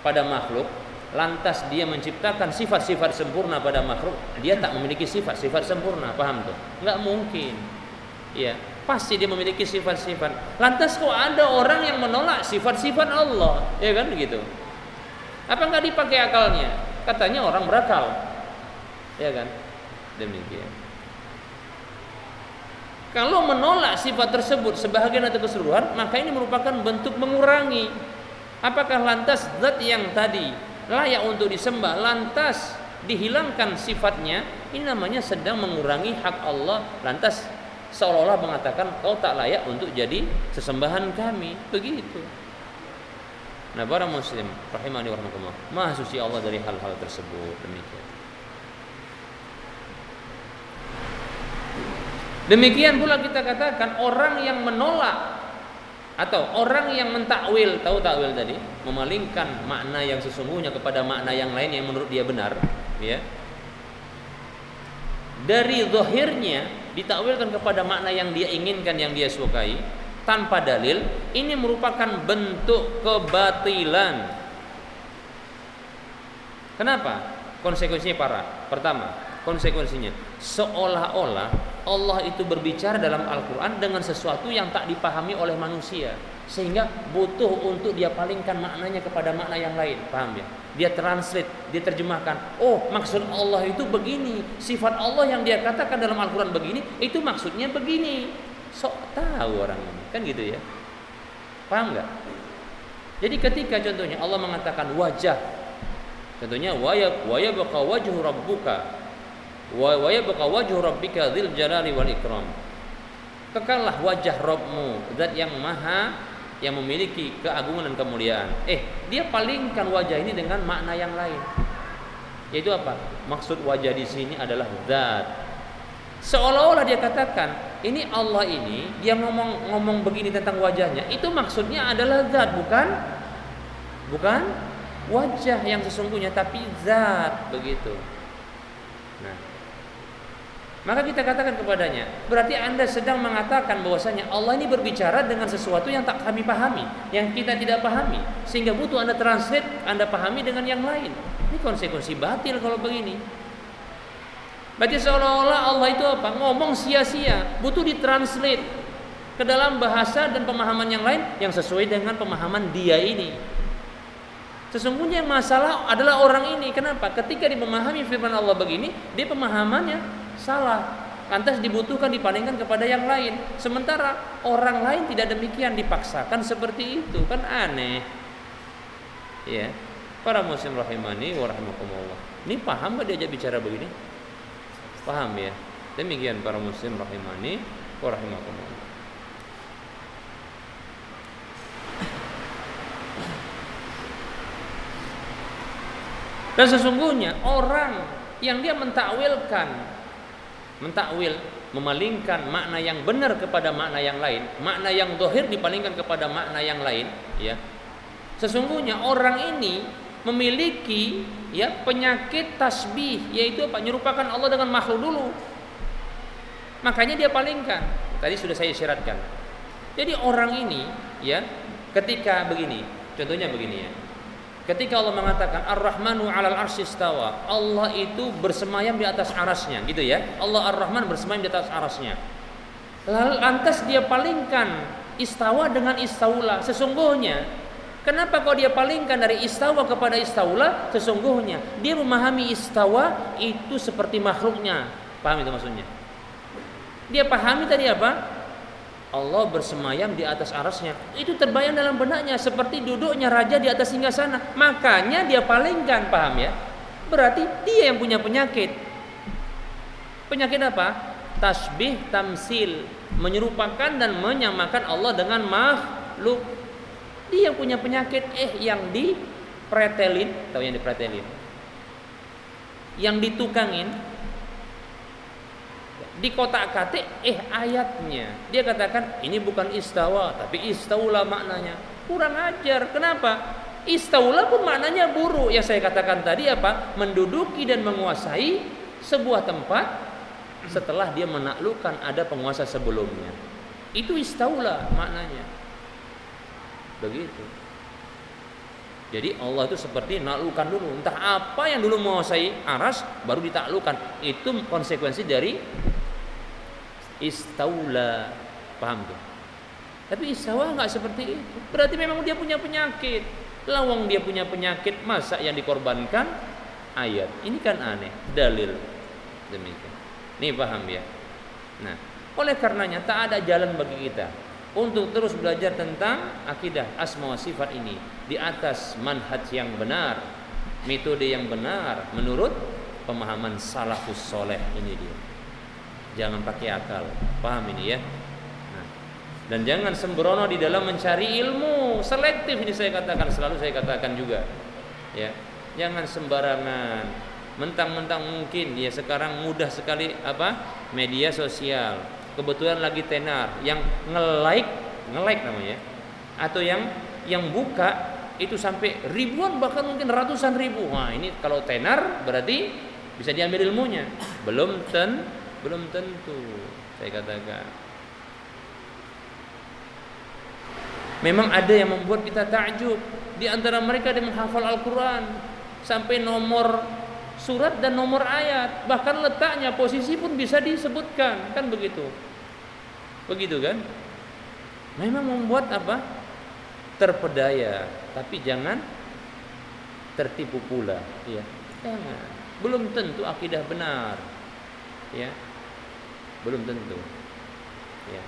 pada makhluk lantas dia menciptakan sifat-sifat sempurna pada makhluk, dia tak memiliki sifat-sifat sempurna, paham tuh? Enggak mungkin ya pasti dia memiliki sifat-sifat. Lantas kok ada orang yang menolak sifat-sifat Allah, ya kan begitu? Apa nggak dipakai akalnya? Katanya orang berakal, ya kan? Demikian. Kalau menolak sifat tersebut sebahagian atau keseluruhan, maka ini merupakan bentuk mengurangi. Apakah lantas zat yang tadi layak untuk disembah lantas dihilangkan sifatnya? Ini namanya sedang mengurangi hak Allah. Lantas seolah-olah mengatakan kau tak layak untuk jadi sesembahan kami. Begitu. Nah, para muslim rahimani warahmatullah. Maha suci Allah dari hal-hal tersebut demikian. Demikian pula kita katakan orang yang menolak atau orang yang mentakwil, tahu takwil tadi, memalingkan makna yang sesungguhnya kepada makna yang lain yang menurut dia benar, ya. Dari zahirnya ditakwilkan kepada makna yang dia inginkan, yang dia sukai tanpa dalil, ini merupakan bentuk kebatilan. Kenapa? Konsekuensinya parah. Pertama, konsekuensinya seolah-olah Allah itu berbicara dalam Al-Quran dengan sesuatu yang tak dipahami oleh manusia sehingga butuh untuk dia palingkan maknanya kepada makna yang lain paham ya dia translate dia terjemahkan. Oh maksud Allah itu begini. Sifat Allah yang dia katakan dalam Al-Quran begini itu maksudnya begini. Sok tahu orang ini. Kan gitu ya? Paham nggak? Jadi ketika contohnya Allah mengatakan wajah contohnya waya waya baka wajhu rabbuka wa wa yabqa wajhu rabbika jalali wal ikram. Kekallah wajah Rabbmu zat yang maha yang memiliki keagungan dan kemuliaan. Eh dia palingkan wajah ini dengan makna yang lain. Yaitu apa? Maksud wajah di sini adalah zat. Seolah-olah dia katakan ini Allah ini dia ngomong ngomong begini tentang wajahnya. Itu maksudnya adalah zat bukan? Bukan? Wajah yang sesungguhnya tapi zat begitu. Nah maka kita katakan kepadanya, berarti Anda sedang mengatakan bahwasanya Allah ini berbicara dengan sesuatu yang tak kami pahami, yang kita tidak pahami, sehingga butuh Anda translate, Anda pahami dengan yang lain. Ini konsekuensi batil kalau begini. Berarti seolah-olah Allah itu apa? Ngomong sia-sia, butuh ditranslate ke dalam bahasa dan pemahaman yang lain yang sesuai dengan pemahaman dia ini. Sesungguhnya masalah adalah orang ini. Kenapa? Ketika dia firman Allah begini, dia pemahamannya salah. Lantas dibutuhkan dipalingkan kepada yang lain. Sementara orang lain tidak demikian dipaksakan seperti itu. Kan aneh. Ya. Para muslim rahimani wa rahimakumullah. Ini paham gak diajak bicara begini? Paham ya. Demikian para muslim rahimani wa rahimakumullah. Dan sesungguhnya orang yang dia mentakwilkan mentakwil memalingkan makna yang benar kepada makna yang lain makna yang dohir dipalingkan kepada makna yang lain ya. Sesungguhnya orang ini memiliki ya penyakit tasbih yaitu apa? Nyerupakan Allah dengan makhluk dulu. Makanya dia palingkan. Tadi sudah saya syaratkan jadi orang ini ya ketika begini contohnya begini ya Ketika Allah mengatakan Ar-Rahmanu 'alal arsyistawa, Allah itu bersemayam di atas arasnya, gitu ya. Allah Ar-Rahman bersemayam di atas arasnya. Lantas dia palingkan istawa dengan istaula. Sesungguhnya Kenapa kau dia palingkan dari istawa kepada istaula? Sesungguhnya dia memahami istawa itu seperti makhluknya. Paham itu maksudnya? Dia pahami tadi apa? Allah bersemayam di atas arasnya. Itu terbayang dalam benaknya seperti duduknya raja di atas singgah sana makanya dia palingkan paham ya? Berarti dia yang punya penyakit. Penyakit apa? Tasbih tamsil. Menyerupakan dan menyamakan Allah dengan makhluk. Dia yang punya penyakit. Eh yang dipretelin. Tahu yang dipretelin? Yang ditukangin di kotak katik eh ayatnya. Dia katakan ini bukan istawa tapi istaula maknanya. Kurang ajar. Kenapa? Istaula pun maknanya buruk. Yang saya katakan tadi apa? Menduduki dan menguasai sebuah tempat setelah dia menaklukkan ada penguasa sebelumnya. Itu istaula maknanya. Begitu. Jadi Allah itu seperti naklukkan dulu. Entah apa yang dulu menguasai aras baru ditaklukkan. Itu konsekuensi dari istaula. Paham tuh? Tapi istawa nggak seperti itu. Berarti memang dia punya penyakit. Lawang dia punya penyakit masa yang dikorbankan? Ayat. Ini kan aneh. Dalil. Demikian. Ini paham ya? Nah Oleh karenanya tak ada jalan bagi kita untuk terus belajar tentang akidah asma wa sifat ini di atas manhaj yang benar, metode yang benar menurut pemahaman salafus soleh ini dia. Jangan pakai akal, paham ini ya? Nah, dan jangan sembrono di dalam mencari ilmu, selektif ini saya katakan selalu saya katakan juga, ya. Jangan sembarangan, mentang-mentang mungkin ya sekarang mudah sekali apa media sosial kebetulan lagi tenar yang nge-like nge-like namanya atau yang yang buka itu sampai ribuan bahkan mungkin ratusan ribu. Wah, ini kalau tenar berarti bisa diambil ilmunya. Belum ten belum tentu saya katakan. Memang ada yang membuat kita takjub. Di antara mereka ada yang menghafal Al-Quran sampai nomor surat dan nomor ayat, bahkan letaknya posisi pun bisa disebutkan, kan begitu. Begitu kan? Memang membuat apa? Terpedaya, tapi jangan tertipu pula, ya. Jangan. Belum tentu akidah benar. Ya. Belum tentu. Ya.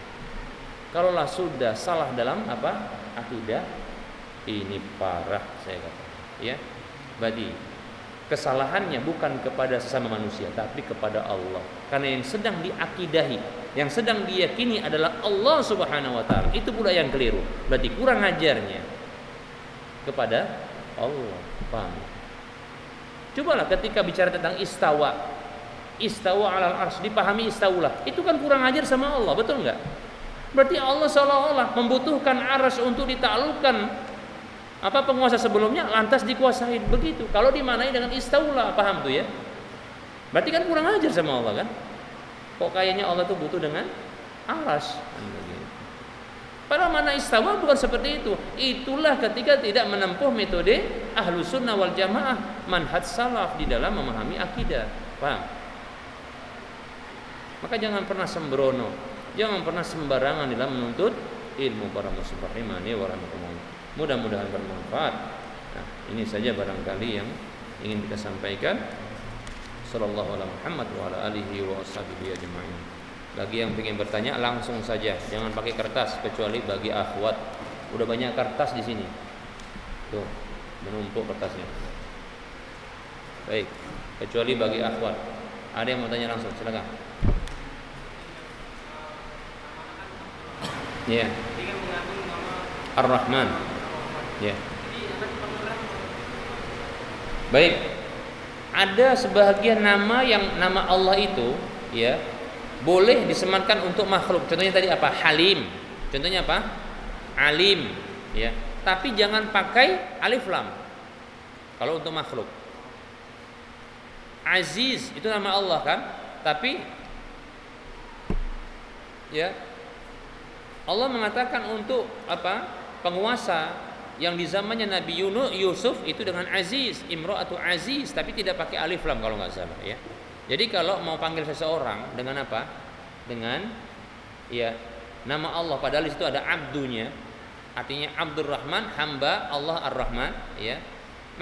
Kalaulah sudah salah dalam apa? Akidah ini parah saya kata. Ya. Berarti kesalahannya bukan kepada sesama manusia tapi kepada Allah karena yang sedang diakidahi yang sedang diyakini adalah Allah Subhanahu wa taala itu pula yang keliru berarti kurang ajarnya kepada Allah paham cobalah ketika bicara tentang istawa istawa alal ars dipahami istaulah itu kan kurang ajar sama Allah betul nggak berarti Allah seolah-olah membutuhkan aras untuk ditaklukkan apa penguasa sebelumnya lantas dikuasai begitu. Kalau dimanai dengan istaula, paham tuh ya? Berarti kan kurang ajar sama Allah kan? Kok kayaknya Allah tuh butuh dengan aras. Pada mana istawa bukan seperti itu. Itulah ketika tidak menempuh metode ahlu sunnah wal jamaah manhaj salaf di dalam memahami akidah. Paham? Maka jangan pernah sembrono, jangan pernah sembarangan dalam menuntut ilmu para muslim rahimani wa Mudah-mudahan bermanfaat. Nah, ini saja barangkali yang ingin kita sampaikan. Sallallahu alaihi Muhammad wa ala alihi wa ashabihi ajma'in. Bagi yang ingin bertanya langsung saja, jangan pakai kertas kecuali bagi akhwat. Udah banyak kertas di sini. Tuh, menumpuk kertasnya. Baik, kecuali bagi akhwat. Ada yang mau tanya langsung, silakan. Ya. Ar-Rahman. Ya. Baik. Ada sebagian nama yang nama Allah itu ya boleh disematkan untuk makhluk. Contohnya tadi apa? Halim. Contohnya apa? Alim, ya. Tapi jangan pakai alif lam. Kalau untuk makhluk. Aziz itu nama Allah kan? Tapi ya Allah mengatakan untuk apa? penguasa yang di zamannya Nabi Yunus Yusuf itu dengan Aziz, atau Aziz tapi tidak pakai alif lam kalau nggak salah ya. Jadi kalau mau panggil seseorang dengan apa? Dengan ya nama Allah padahal di situ ada abdunya artinya Abdurrahman hamba Allah Ar-Rahman ya.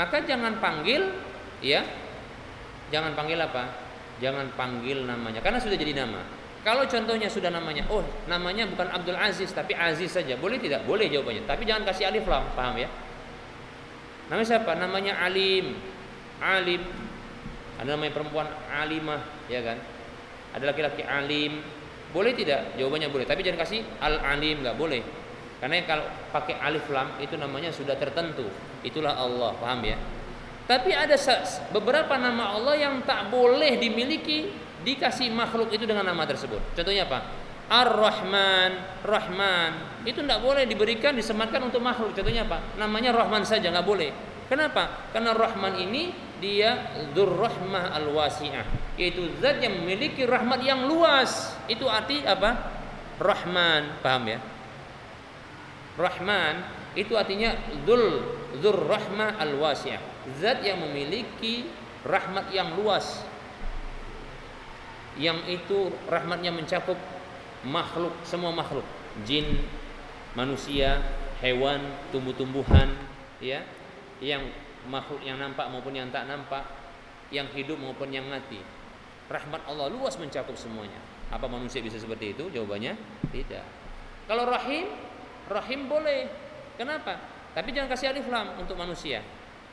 Maka jangan panggil ya jangan panggil apa? Jangan panggil namanya karena sudah jadi nama. Kalau contohnya sudah namanya, oh namanya bukan Abdul Aziz tapi Aziz saja, boleh tidak? Boleh jawabannya. Tapi jangan kasih alif lam, paham ya? Namanya siapa? Namanya Alim, Alim. Ada namanya perempuan Alimah, ya kan? Ada laki-laki Alim. Boleh tidak? Jawabannya boleh. Tapi jangan kasih Al Alim, nggak boleh. Karena kalau pakai alif lam itu namanya sudah tertentu. Itulah Allah, paham ya? Tapi ada beberapa nama Allah yang tak boleh dimiliki dikasih makhluk itu dengan nama tersebut. Contohnya apa? Ar-Rahman, Rahman. Itu tidak boleh diberikan disematkan untuk makhluk. Contohnya apa? Namanya Rahman saja nggak boleh. Kenapa? Karena Rahman ini dia Dzurrahmah al-wasi'ah, yaitu zat yang memiliki rahmat yang luas. Itu arti apa? Rahman, paham ya? Rahman itu artinya Dzul Dzurrahmah al-wasi'ah, zat yang memiliki rahmat yang luas yang itu rahmatnya mencakup makhluk semua makhluk jin manusia hewan tumbuh-tumbuhan ya yang makhluk yang nampak maupun yang tak nampak yang hidup maupun yang mati rahmat Allah luas mencakup semuanya. Apa manusia bisa seperti itu? Jawabannya tidak. Kalau rahim, rahim boleh. Kenapa? Tapi jangan kasih alif lam untuk manusia.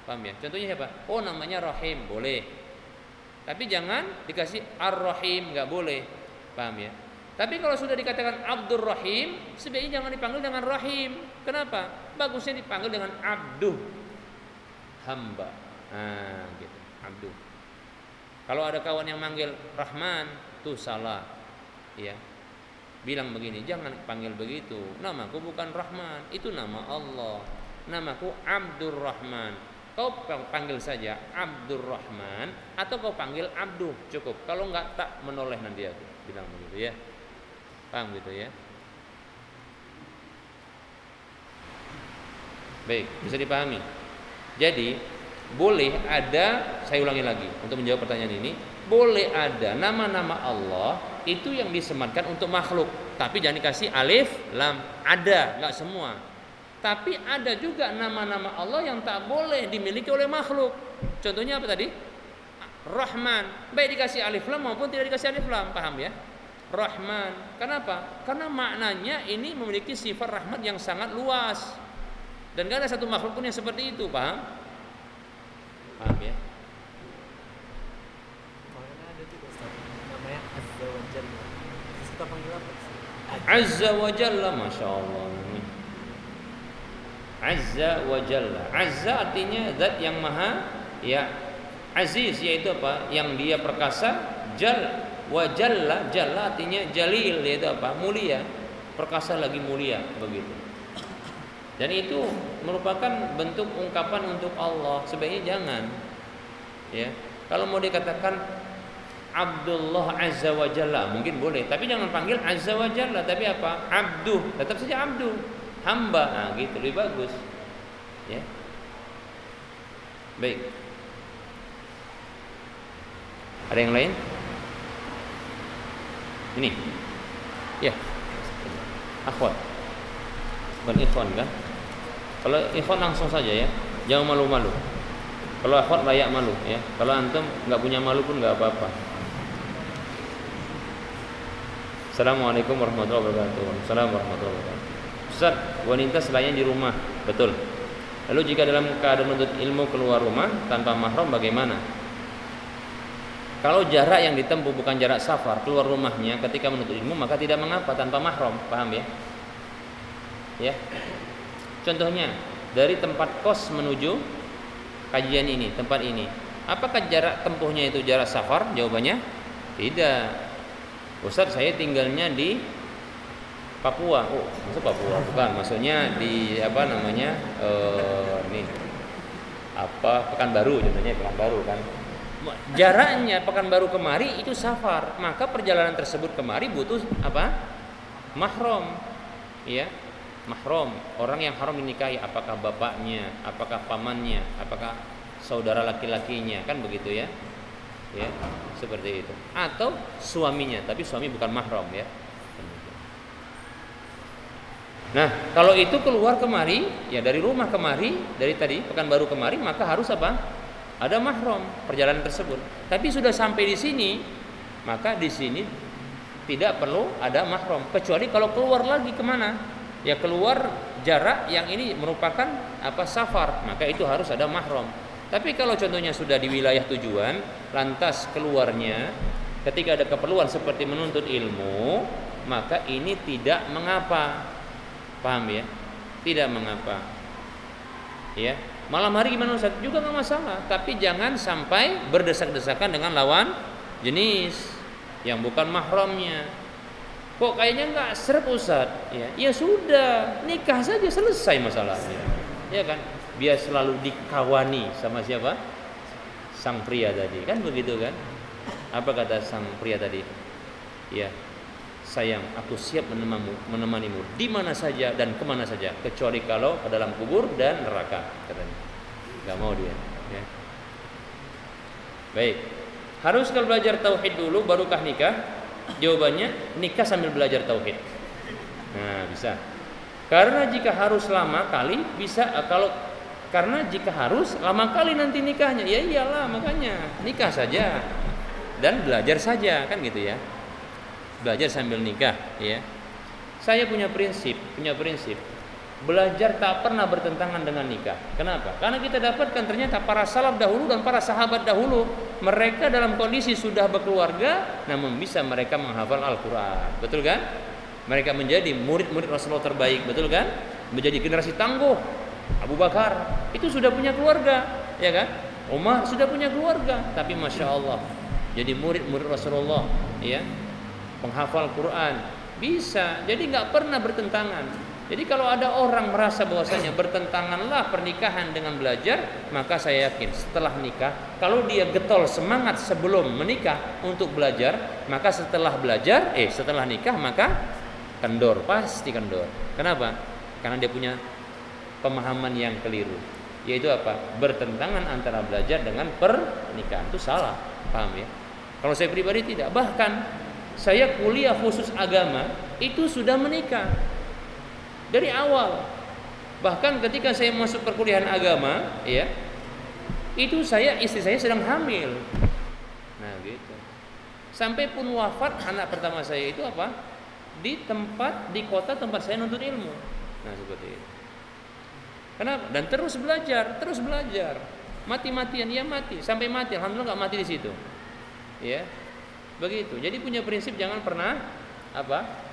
Paham ya? Contohnya siapa? Oh namanya rahim, boleh. Tapi jangan dikasih ar-rahim, nggak boleh. Paham ya? Tapi kalau sudah dikatakan Abdur Rahim, sebaiknya jangan dipanggil dengan Rahim. Kenapa? Bagusnya dipanggil dengan Abduh, hamba. Nah, gitu. Abduh. Kalau ada kawan yang manggil Rahman, itu salah. Ya. Bilang begini, jangan panggil begitu. Namaku bukan Rahman, itu nama Allah. Namaku Abdur Rahman. Kau panggil saja Abdur Rahman atau kau panggil Abduh cukup. Kalau enggak tak menoleh nanti aku bilang begitu ya. Paham gitu ya? Baik, bisa dipahami. Jadi, boleh ada, saya ulangi lagi untuk menjawab pertanyaan ini, boleh ada nama-nama Allah itu yang disematkan untuk makhluk, tapi jangan dikasih alif, lam, ada, nggak semua. Tapi ada juga nama-nama Allah yang tak boleh dimiliki oleh makhluk. Contohnya apa tadi? Rahman, baik dikasih alif lam maupun tidak dikasih alif lam, paham ya? Rahman. Kenapa? Karena maknanya ini memiliki sifat rahmat yang sangat luas. Dan gak ada satu makhluk pun yang seperti itu, paham? Paham ya? Azza wa Jalla Masya Allah Azza wa Jalla. Azza artinya zat yang maha ya Aziz yaitu apa? Yang dia perkasa Jal wa jalla jalla artinya jalil yaitu apa? Mulia. Perkasa lagi mulia begitu. Dan itu merupakan bentuk ungkapan untuk Allah. Sebaiknya jangan ya. Kalau mau dikatakan Abdullah Azza wa Jalla mungkin boleh. Tapi jangan panggil Azza wa Jalla tapi apa? Abduh. Tetap saja abduh hamba nah, gitu lebih bagus ya baik ada yang lain ini. Ya. Akhwat. Bukan ikhwan kan? Kalau ikhwan langsung saja ya. Jangan malu-malu. Kalau akhwat layak malu ya. Kalau antum nggak punya malu pun nggak apa-apa. Assalamualaikum warahmatullahi wabarakatuh. Assalamualaikum warahmatullahi wabarakatuh. Ustaz, wanita selain di rumah, betul. Lalu jika dalam keadaan menuntut ilmu keluar rumah tanpa mahram bagaimana? Kalau jarak yang ditempuh bukan jarak safar keluar rumahnya ketika menuntut ilmu maka tidak mengapa tanpa mahram, paham ya? Ya. Contohnya dari tempat kos menuju kajian ini, tempat ini. Apakah jarak tempuhnya itu jarak safar? Jawabannya tidak. Ustaz, saya tinggalnya di Papua. Oh, maksud Papua bukan, maksudnya di apa namanya? Eh, ini apa Pekanbaru contohnya Pekanbaru kan jaraknya Pekanbaru kemari itu safar, maka perjalanan tersebut kemari butuh apa? Mahram. Ya, mahram, orang yang haram dinikahi apakah bapaknya, apakah pamannya, apakah saudara laki-lakinya, kan begitu ya? Ya, seperti itu. Atau suaminya, tapi suami bukan mahram ya. Nah, kalau itu keluar kemari, ya dari rumah kemari, dari tadi Pekanbaru kemari, maka harus apa? ada mahram perjalanan tersebut. Tapi sudah sampai di sini, maka di sini tidak perlu ada mahram. Kecuali kalau keluar lagi ke mana? Ya keluar jarak yang ini merupakan apa? Safar. Maka itu harus ada mahram. Tapi kalau contohnya sudah di wilayah tujuan lantas keluarnya ketika ada keperluan seperti menuntut ilmu maka ini tidak mengapa paham ya tidak mengapa ya Malam hari gimana Ustaz? Juga nggak masalah, tapi jangan sampai berdesak-desakan dengan lawan jenis yang bukan mahramnya. Kok kayaknya nggak serap Ustaz? Ya, ya sudah, nikah saja selesai masalahnya. Ya kan? Biar selalu dikawani sama siapa? Sang pria tadi. Kan begitu kan? Apa kata sang pria tadi? Ya, sayang aku siap menemanimu, menemanimu di mana saja dan ke mana saja kecuali kalau ke dalam kubur dan neraka katanya. Nggak mau dia ya. baik. Harus kalau belajar tauhid dulu barukah nikah? Jawabannya nikah sambil belajar tauhid. Nah bisa. Karena jika harus lama kali bisa eh, kalau karena jika harus lama kali nanti nikahnya. Ya iyalah makanya nikah saja dan belajar saja kan gitu ya belajar sambil nikah ya saya punya prinsip punya prinsip belajar tak pernah bertentangan dengan nikah. Kenapa? Karena kita dapatkan ternyata para salaf dahulu dan para sahabat dahulu mereka dalam kondisi sudah berkeluarga namun bisa mereka menghafal Al-Qur'an. Betul kan? Mereka menjadi murid-murid Rasulullah terbaik, betul kan? Menjadi generasi tangguh. Abu Bakar itu sudah punya keluarga, ya kan? Umar sudah punya keluarga, tapi masya Allah jadi murid-murid Rasulullah, ya, penghafal Quran bisa. Jadi nggak pernah bertentangan. Jadi kalau ada orang merasa bahwasanya bertentanganlah pernikahan dengan belajar, maka saya yakin setelah nikah, kalau dia getol semangat sebelum menikah untuk belajar, maka setelah belajar, eh setelah nikah maka kendor, pasti kendor. Kenapa? Karena dia punya pemahaman yang keliru. Yaitu apa? Bertentangan antara belajar dengan pernikahan. Itu salah, paham ya? Kalau saya pribadi tidak. Bahkan saya kuliah khusus agama itu sudah menikah dari awal. Bahkan ketika saya masuk perkuliahan agama, ya, itu saya istri saya sedang hamil. Nah, gitu. Sampai pun wafat anak pertama saya itu apa? Di tempat di kota tempat saya nuntut ilmu. Nah, seperti itu. Kenapa? Dan terus belajar, terus belajar. Mati-matian ya mati, sampai mati. Alhamdulillah nggak mati di situ. Ya. Begitu. Jadi punya prinsip jangan pernah apa?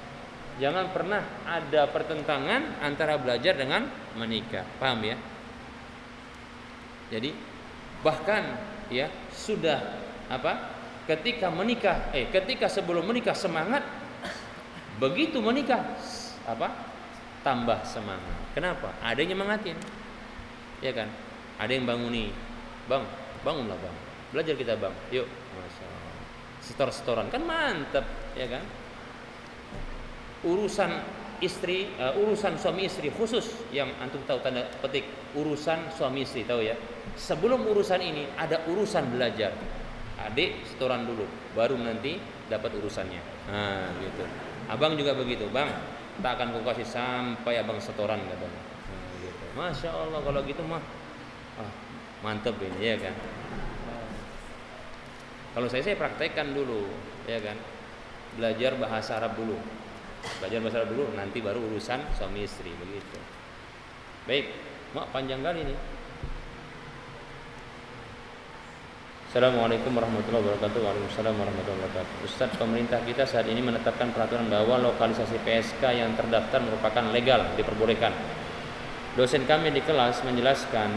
jangan pernah ada pertentangan antara belajar dengan menikah. Paham ya? Jadi bahkan ya sudah apa? Ketika menikah, eh ketika sebelum menikah semangat, begitu menikah apa? Tambah semangat. Kenapa? Ada yang nyemangatin. Ya kan? Ada yang banguni. Bang, bangunlah bang. Belajar kita bang. Yuk. Setor-setoran. Kan mantep, ya kan? urusan istri uh, urusan suami istri khusus yang antum tahu tanda petik urusan suami istri tahu ya? Sebelum urusan ini ada urusan belajar. Adik setoran dulu baru nanti dapat urusannya. Nah gitu. Abang juga begitu bang tak akan kau kasih sampai abang setoran katanya. Nah, gitu. masya allah kalau gitu mah ah, mantep ini ya kan kalau saya saya praktekkan dulu ya kan? Belajar bahasa Arab dulu. Belajar bahasa Arab dulu nanti baru urusan suami istri begitu. Baik mak panjang kali ini. Assalamualaikum warahmatullahi wabarakatuh. Waalaikumsalam warahmatullahi wabarakatuh. Ustaz pemerintah kita saat ini menetapkan peraturan bahwa lokalisasi PSK yang terdaftar merupakan legal diperbolehkan. Dosen kami di kelas menjelaskan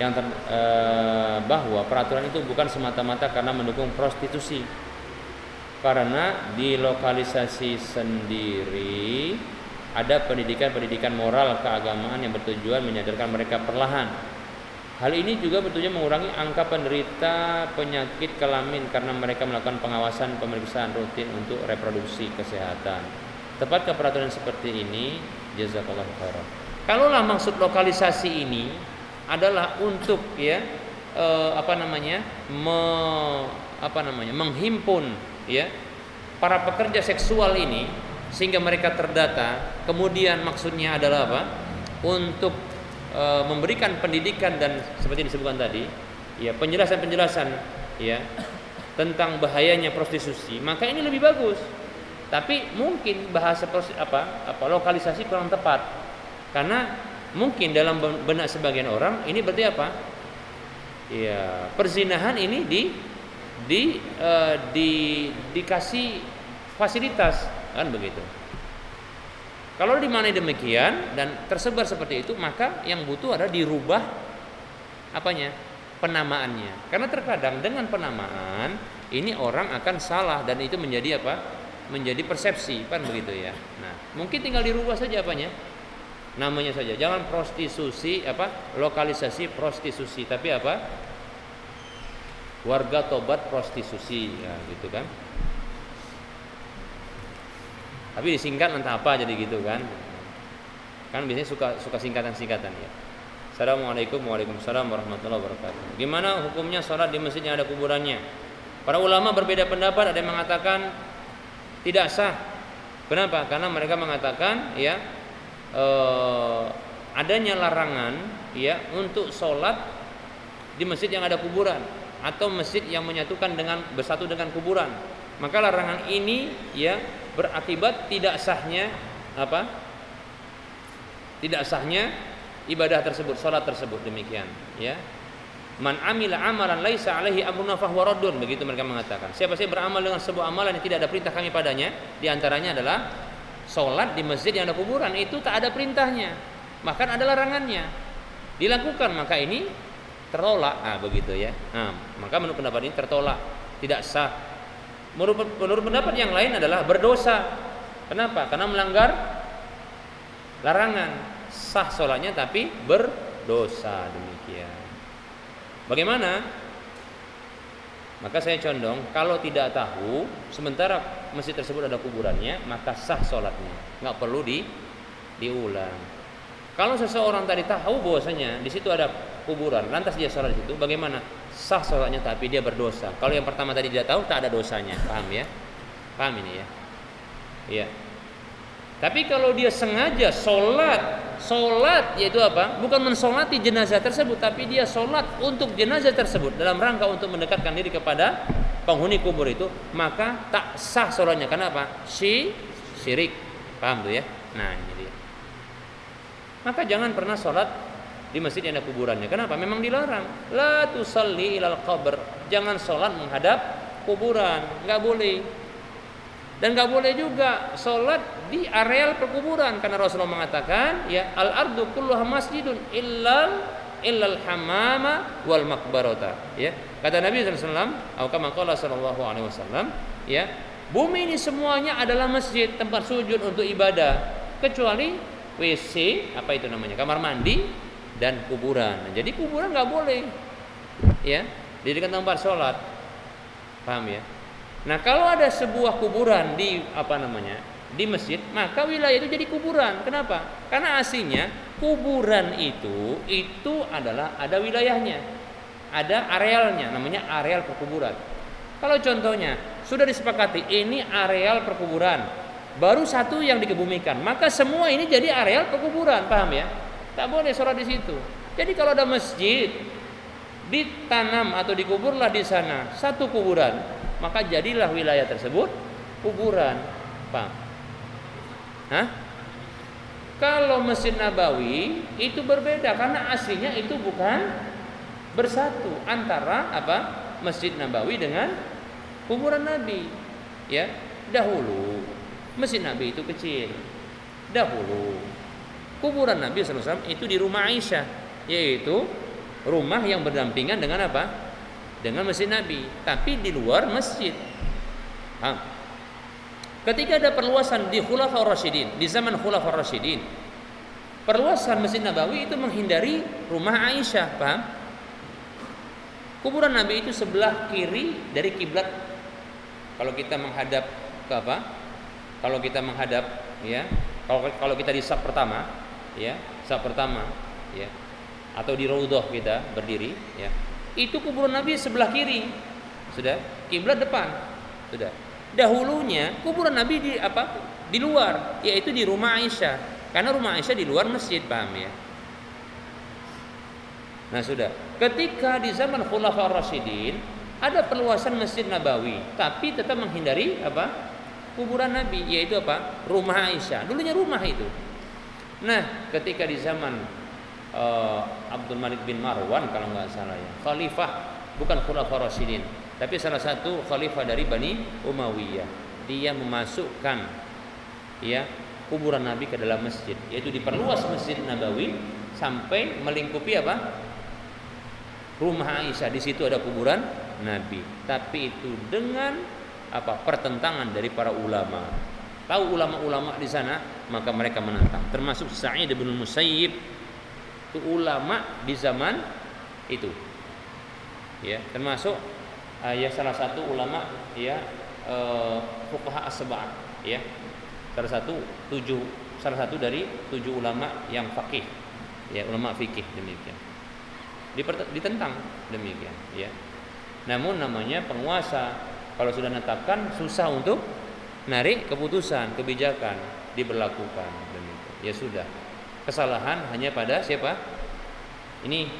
yang ter, eh, bahwa peraturan itu bukan semata-mata karena mendukung prostitusi karena di lokalisasi sendiri ada pendidikan-pendidikan moral keagamaan yang bertujuan menyadarkan mereka perlahan. Hal ini juga bertujuan mengurangi angka penderita penyakit kelamin karena mereka melakukan pengawasan pemeriksaan rutin untuk reproduksi kesehatan. Tepat ke peraturan seperti ini, jazakallah khairan. Kalaulah maksud lokalisasi ini adalah untuk ya eh, apa namanya me, apa namanya menghimpun ya para pekerja seksual ini sehingga mereka terdata. Kemudian maksudnya adalah apa? Untuk e, memberikan pendidikan dan seperti disebutkan tadi ya penjelasan-penjelasan ya tentang bahayanya prostitusi maka ini lebih bagus. Tapi mungkin bahasa apa apa lokalisasi kurang tepat. Karena mungkin dalam benak sebagian orang ini berarti apa ya perzinahan ini di di, uh, di dikasih fasilitas kan begitu. Kalau di mana demikian dan tersebar seperti itu, maka yang butuh adalah dirubah apanya? penamaannya. Karena terkadang dengan penamaan ini orang akan salah dan itu menjadi apa? menjadi persepsi, kan begitu ya. Nah, mungkin tinggal dirubah saja apanya? Namanya saja. Jangan prostitusi apa? lokalisasi prostitusi, tapi apa? warga tobat prostitusi. Ya gitu kan? Tapi disingkat entah apa jadi gitu kan? Kan biasanya suka suka singkatan-singkatan ya. Assalamualaikum Waalaikumsalam warahmatullahi wabarakatuh. Gimana hukumnya sholat di masjid yang ada kuburannya? Para ulama berbeda pendapat. Ada yang mengatakan Tidak sah. Kenapa? Karena mereka mengatakan ya eh, Adanya larangan ya Untuk sholat Di masjid yang ada kuburan atau masjid yang menyatukan dengan bersatu dengan kuburan. Maka larangan ini ya berakibat tidak sahnya apa? Tidak sahnya ibadah tersebut, salat tersebut demikian, ya. Man amila amalan laisa alaihi amruna fahuwa raddun, begitu mereka mengatakan. Siapa sih beramal dengan sebuah amalan yang tidak ada perintah kami padanya, di antaranya adalah salat di masjid yang ada kuburan, itu tak ada perintahnya. Bahkan ada larangannya. Dilakukan maka ini tertolak. Nah, begitu ya. Nah, maka menurut pendapat ini tertolak, tidak sah. Menurut, menurut pendapat yang lain adalah berdosa. Kenapa? Karena melanggar larangan. Sah sholatnya tapi berdosa demikian. Bagaimana? Maka saya condong kalau tidak tahu sementara masjid tersebut ada kuburannya maka sah sholatnya nggak perlu di diulang. Kalau seseorang tadi tahu bahwasanya di situ ada kuburan, lantas dia sholat di situ, bagaimana? Sah sholatnya tapi dia berdosa. Kalau yang pertama tadi tidak tahu, tak ada dosanya. Paham ya? Paham ini ya? Iya. Tapi kalau dia sengaja sholat, sholat yaitu apa? Bukan mensolati jenazah tersebut, tapi dia sholat untuk jenazah tersebut dalam rangka untuk mendekatkan diri kepada penghuni kubur itu, maka tak sah sholatnya. Kenapa? Si syirik. Paham tuh ya? Nah ini dia. Maka jangan pernah sholat di masjid yang ada kuburannya. Kenapa? Memang dilarang. La tusalli ilal qabr. Jangan sholat menghadap kuburan. Nggak boleh. Dan nggak boleh juga sholat di areal perkuburan. Karena Rasulullah mengatakan ya al ardu kulluha masjidun illal illal hamama wal makbarota. Ya kata Nabi SAW atau kama qala sallallahu alaihi wasallam ya bumi ini semuanya adalah masjid tempat sujud untuk ibadah. Kecuali WC apa itu namanya? Kamar mandi dan kuburan. Nah, jadi kuburan nggak boleh, ya, di dekat tempat sholat, paham ya? Nah kalau ada sebuah kuburan di apa namanya di masjid, maka wilayah itu jadi kuburan. Kenapa? Karena aslinya kuburan itu itu adalah ada wilayahnya, ada arealnya, namanya areal perkuburan. Kalau contohnya sudah disepakati ini areal perkuburan, baru satu yang dikebumikan, maka semua ini jadi areal perkuburan, paham ya? Tak boleh sholat di situ. Jadi kalau ada masjid ditanam atau dikuburlah di sana satu kuburan, maka jadilah wilayah tersebut kuburan. Pak. Hah? Kalau Masjid Nabawi itu berbeda karena aslinya itu bukan bersatu antara apa? Masjid Nabawi dengan kuburan Nabi. Ya, dahulu Masjid Nabi itu kecil. Dahulu kuburan Nabi SAW itu di rumah Aisyah, yaitu rumah yang berdampingan dengan apa? Dengan masjid Nabi, tapi di luar masjid. Ketika ada perluasan di Khulafaur Rasyidin, di zaman Khulafaur Rasyidin, perluasan Masjid Nabawi itu menghindari rumah Aisyah, paham? Kuburan Nabi itu sebelah kiri dari kiblat. Kalau kita menghadap ke apa? Kalau kita menghadap ya, kalau kalau kita di sab pertama, ya saat pertama ya atau di raudhah kita berdiri ya itu kuburan Nabi sebelah kiri sudah kiblat depan sudah dahulunya kuburan Nabi di apa? Di luar yaitu di rumah Aisyah. Karena rumah Aisyah di luar masjid paham ya? Nah sudah. Ketika di zaman Khulafaur Rasyidin ada perluasan Masjid Nabawi tapi tetap menghindari apa? Kuburan Nabi yaitu apa? Rumah Aisyah. Dulunya rumah itu. Nah, ketika di zaman uh, Abdul Malik bin Marwan kalau nggak salah ya, khalifah bukan khulafaur rasyidin, tapi salah satu khalifah dari Bani Umayyah. Dia memasukkan ya kuburan Nabi ke dalam masjid, yaitu diperluas Masjid Nabawi sampai melingkupi apa? Rumah Aisyah di situ ada kuburan Nabi, tapi itu dengan apa? pertentangan dari para ulama tahu ulama-ulama di sana maka mereka menentang termasuk Sa'id bin Musayyib itu ulama di zaman itu ya termasuk uh, ya salah satu ulama ya uh, fuqaha ya salah satu tujuh salah satu dari tujuh ulama yang fakih ya ulama fikih demikian ditentang demikian ya namun namanya penguasa kalau sudah menetapkan susah untuk narik keputusan, kebijakan diberlakukan demikian. Ya sudah. Kesalahan hanya pada siapa? Ini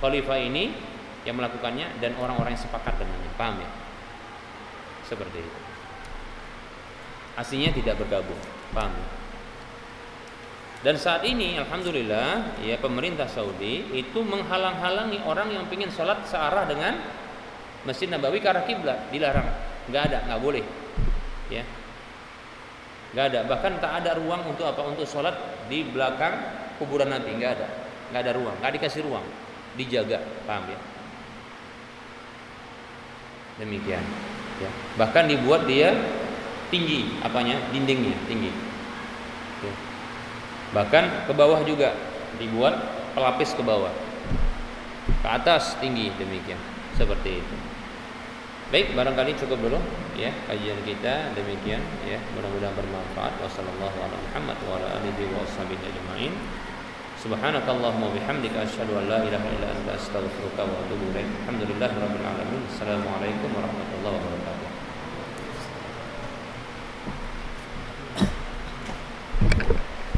khalifah ini yang melakukannya dan orang-orang yang sepakat dengannya. Paham ya? Seperti itu. Aslinya tidak bergabung. Paham ya? Dan saat ini alhamdulillah ya pemerintah Saudi itu menghalang-halangi orang yang ingin sholat searah dengan Masjid Nabawi ke arah kiblat, dilarang. nggak ada, nggak boleh. Ya. nggak ada, bahkan tak ada ruang untuk apa? Untuk sholat di belakang kuburan Nabi, nggak ada. nggak ada ruang, nggak dikasih ruang. Dijaga, paham ya? Demikian. Ya. Bahkan dibuat dia tinggi apanya? Dindingnya tinggi. Ya Bahkan ke bawah juga dibuat pelapis ke bawah. Ke atas tinggi demikian. Seperti itu. Baik, barangkali cukup dulu ya kajian kita demikian ya. Mudah-mudahan bermanfaat. Wassalamualaikum Subhanakallahumma bihamdika asyhadu an la ilaha illa anta astaghfiruka wa atubu ilaik. Alhamdulillahirabbil alamin. Assalamualaikum warahmatullahi wabarakatuh.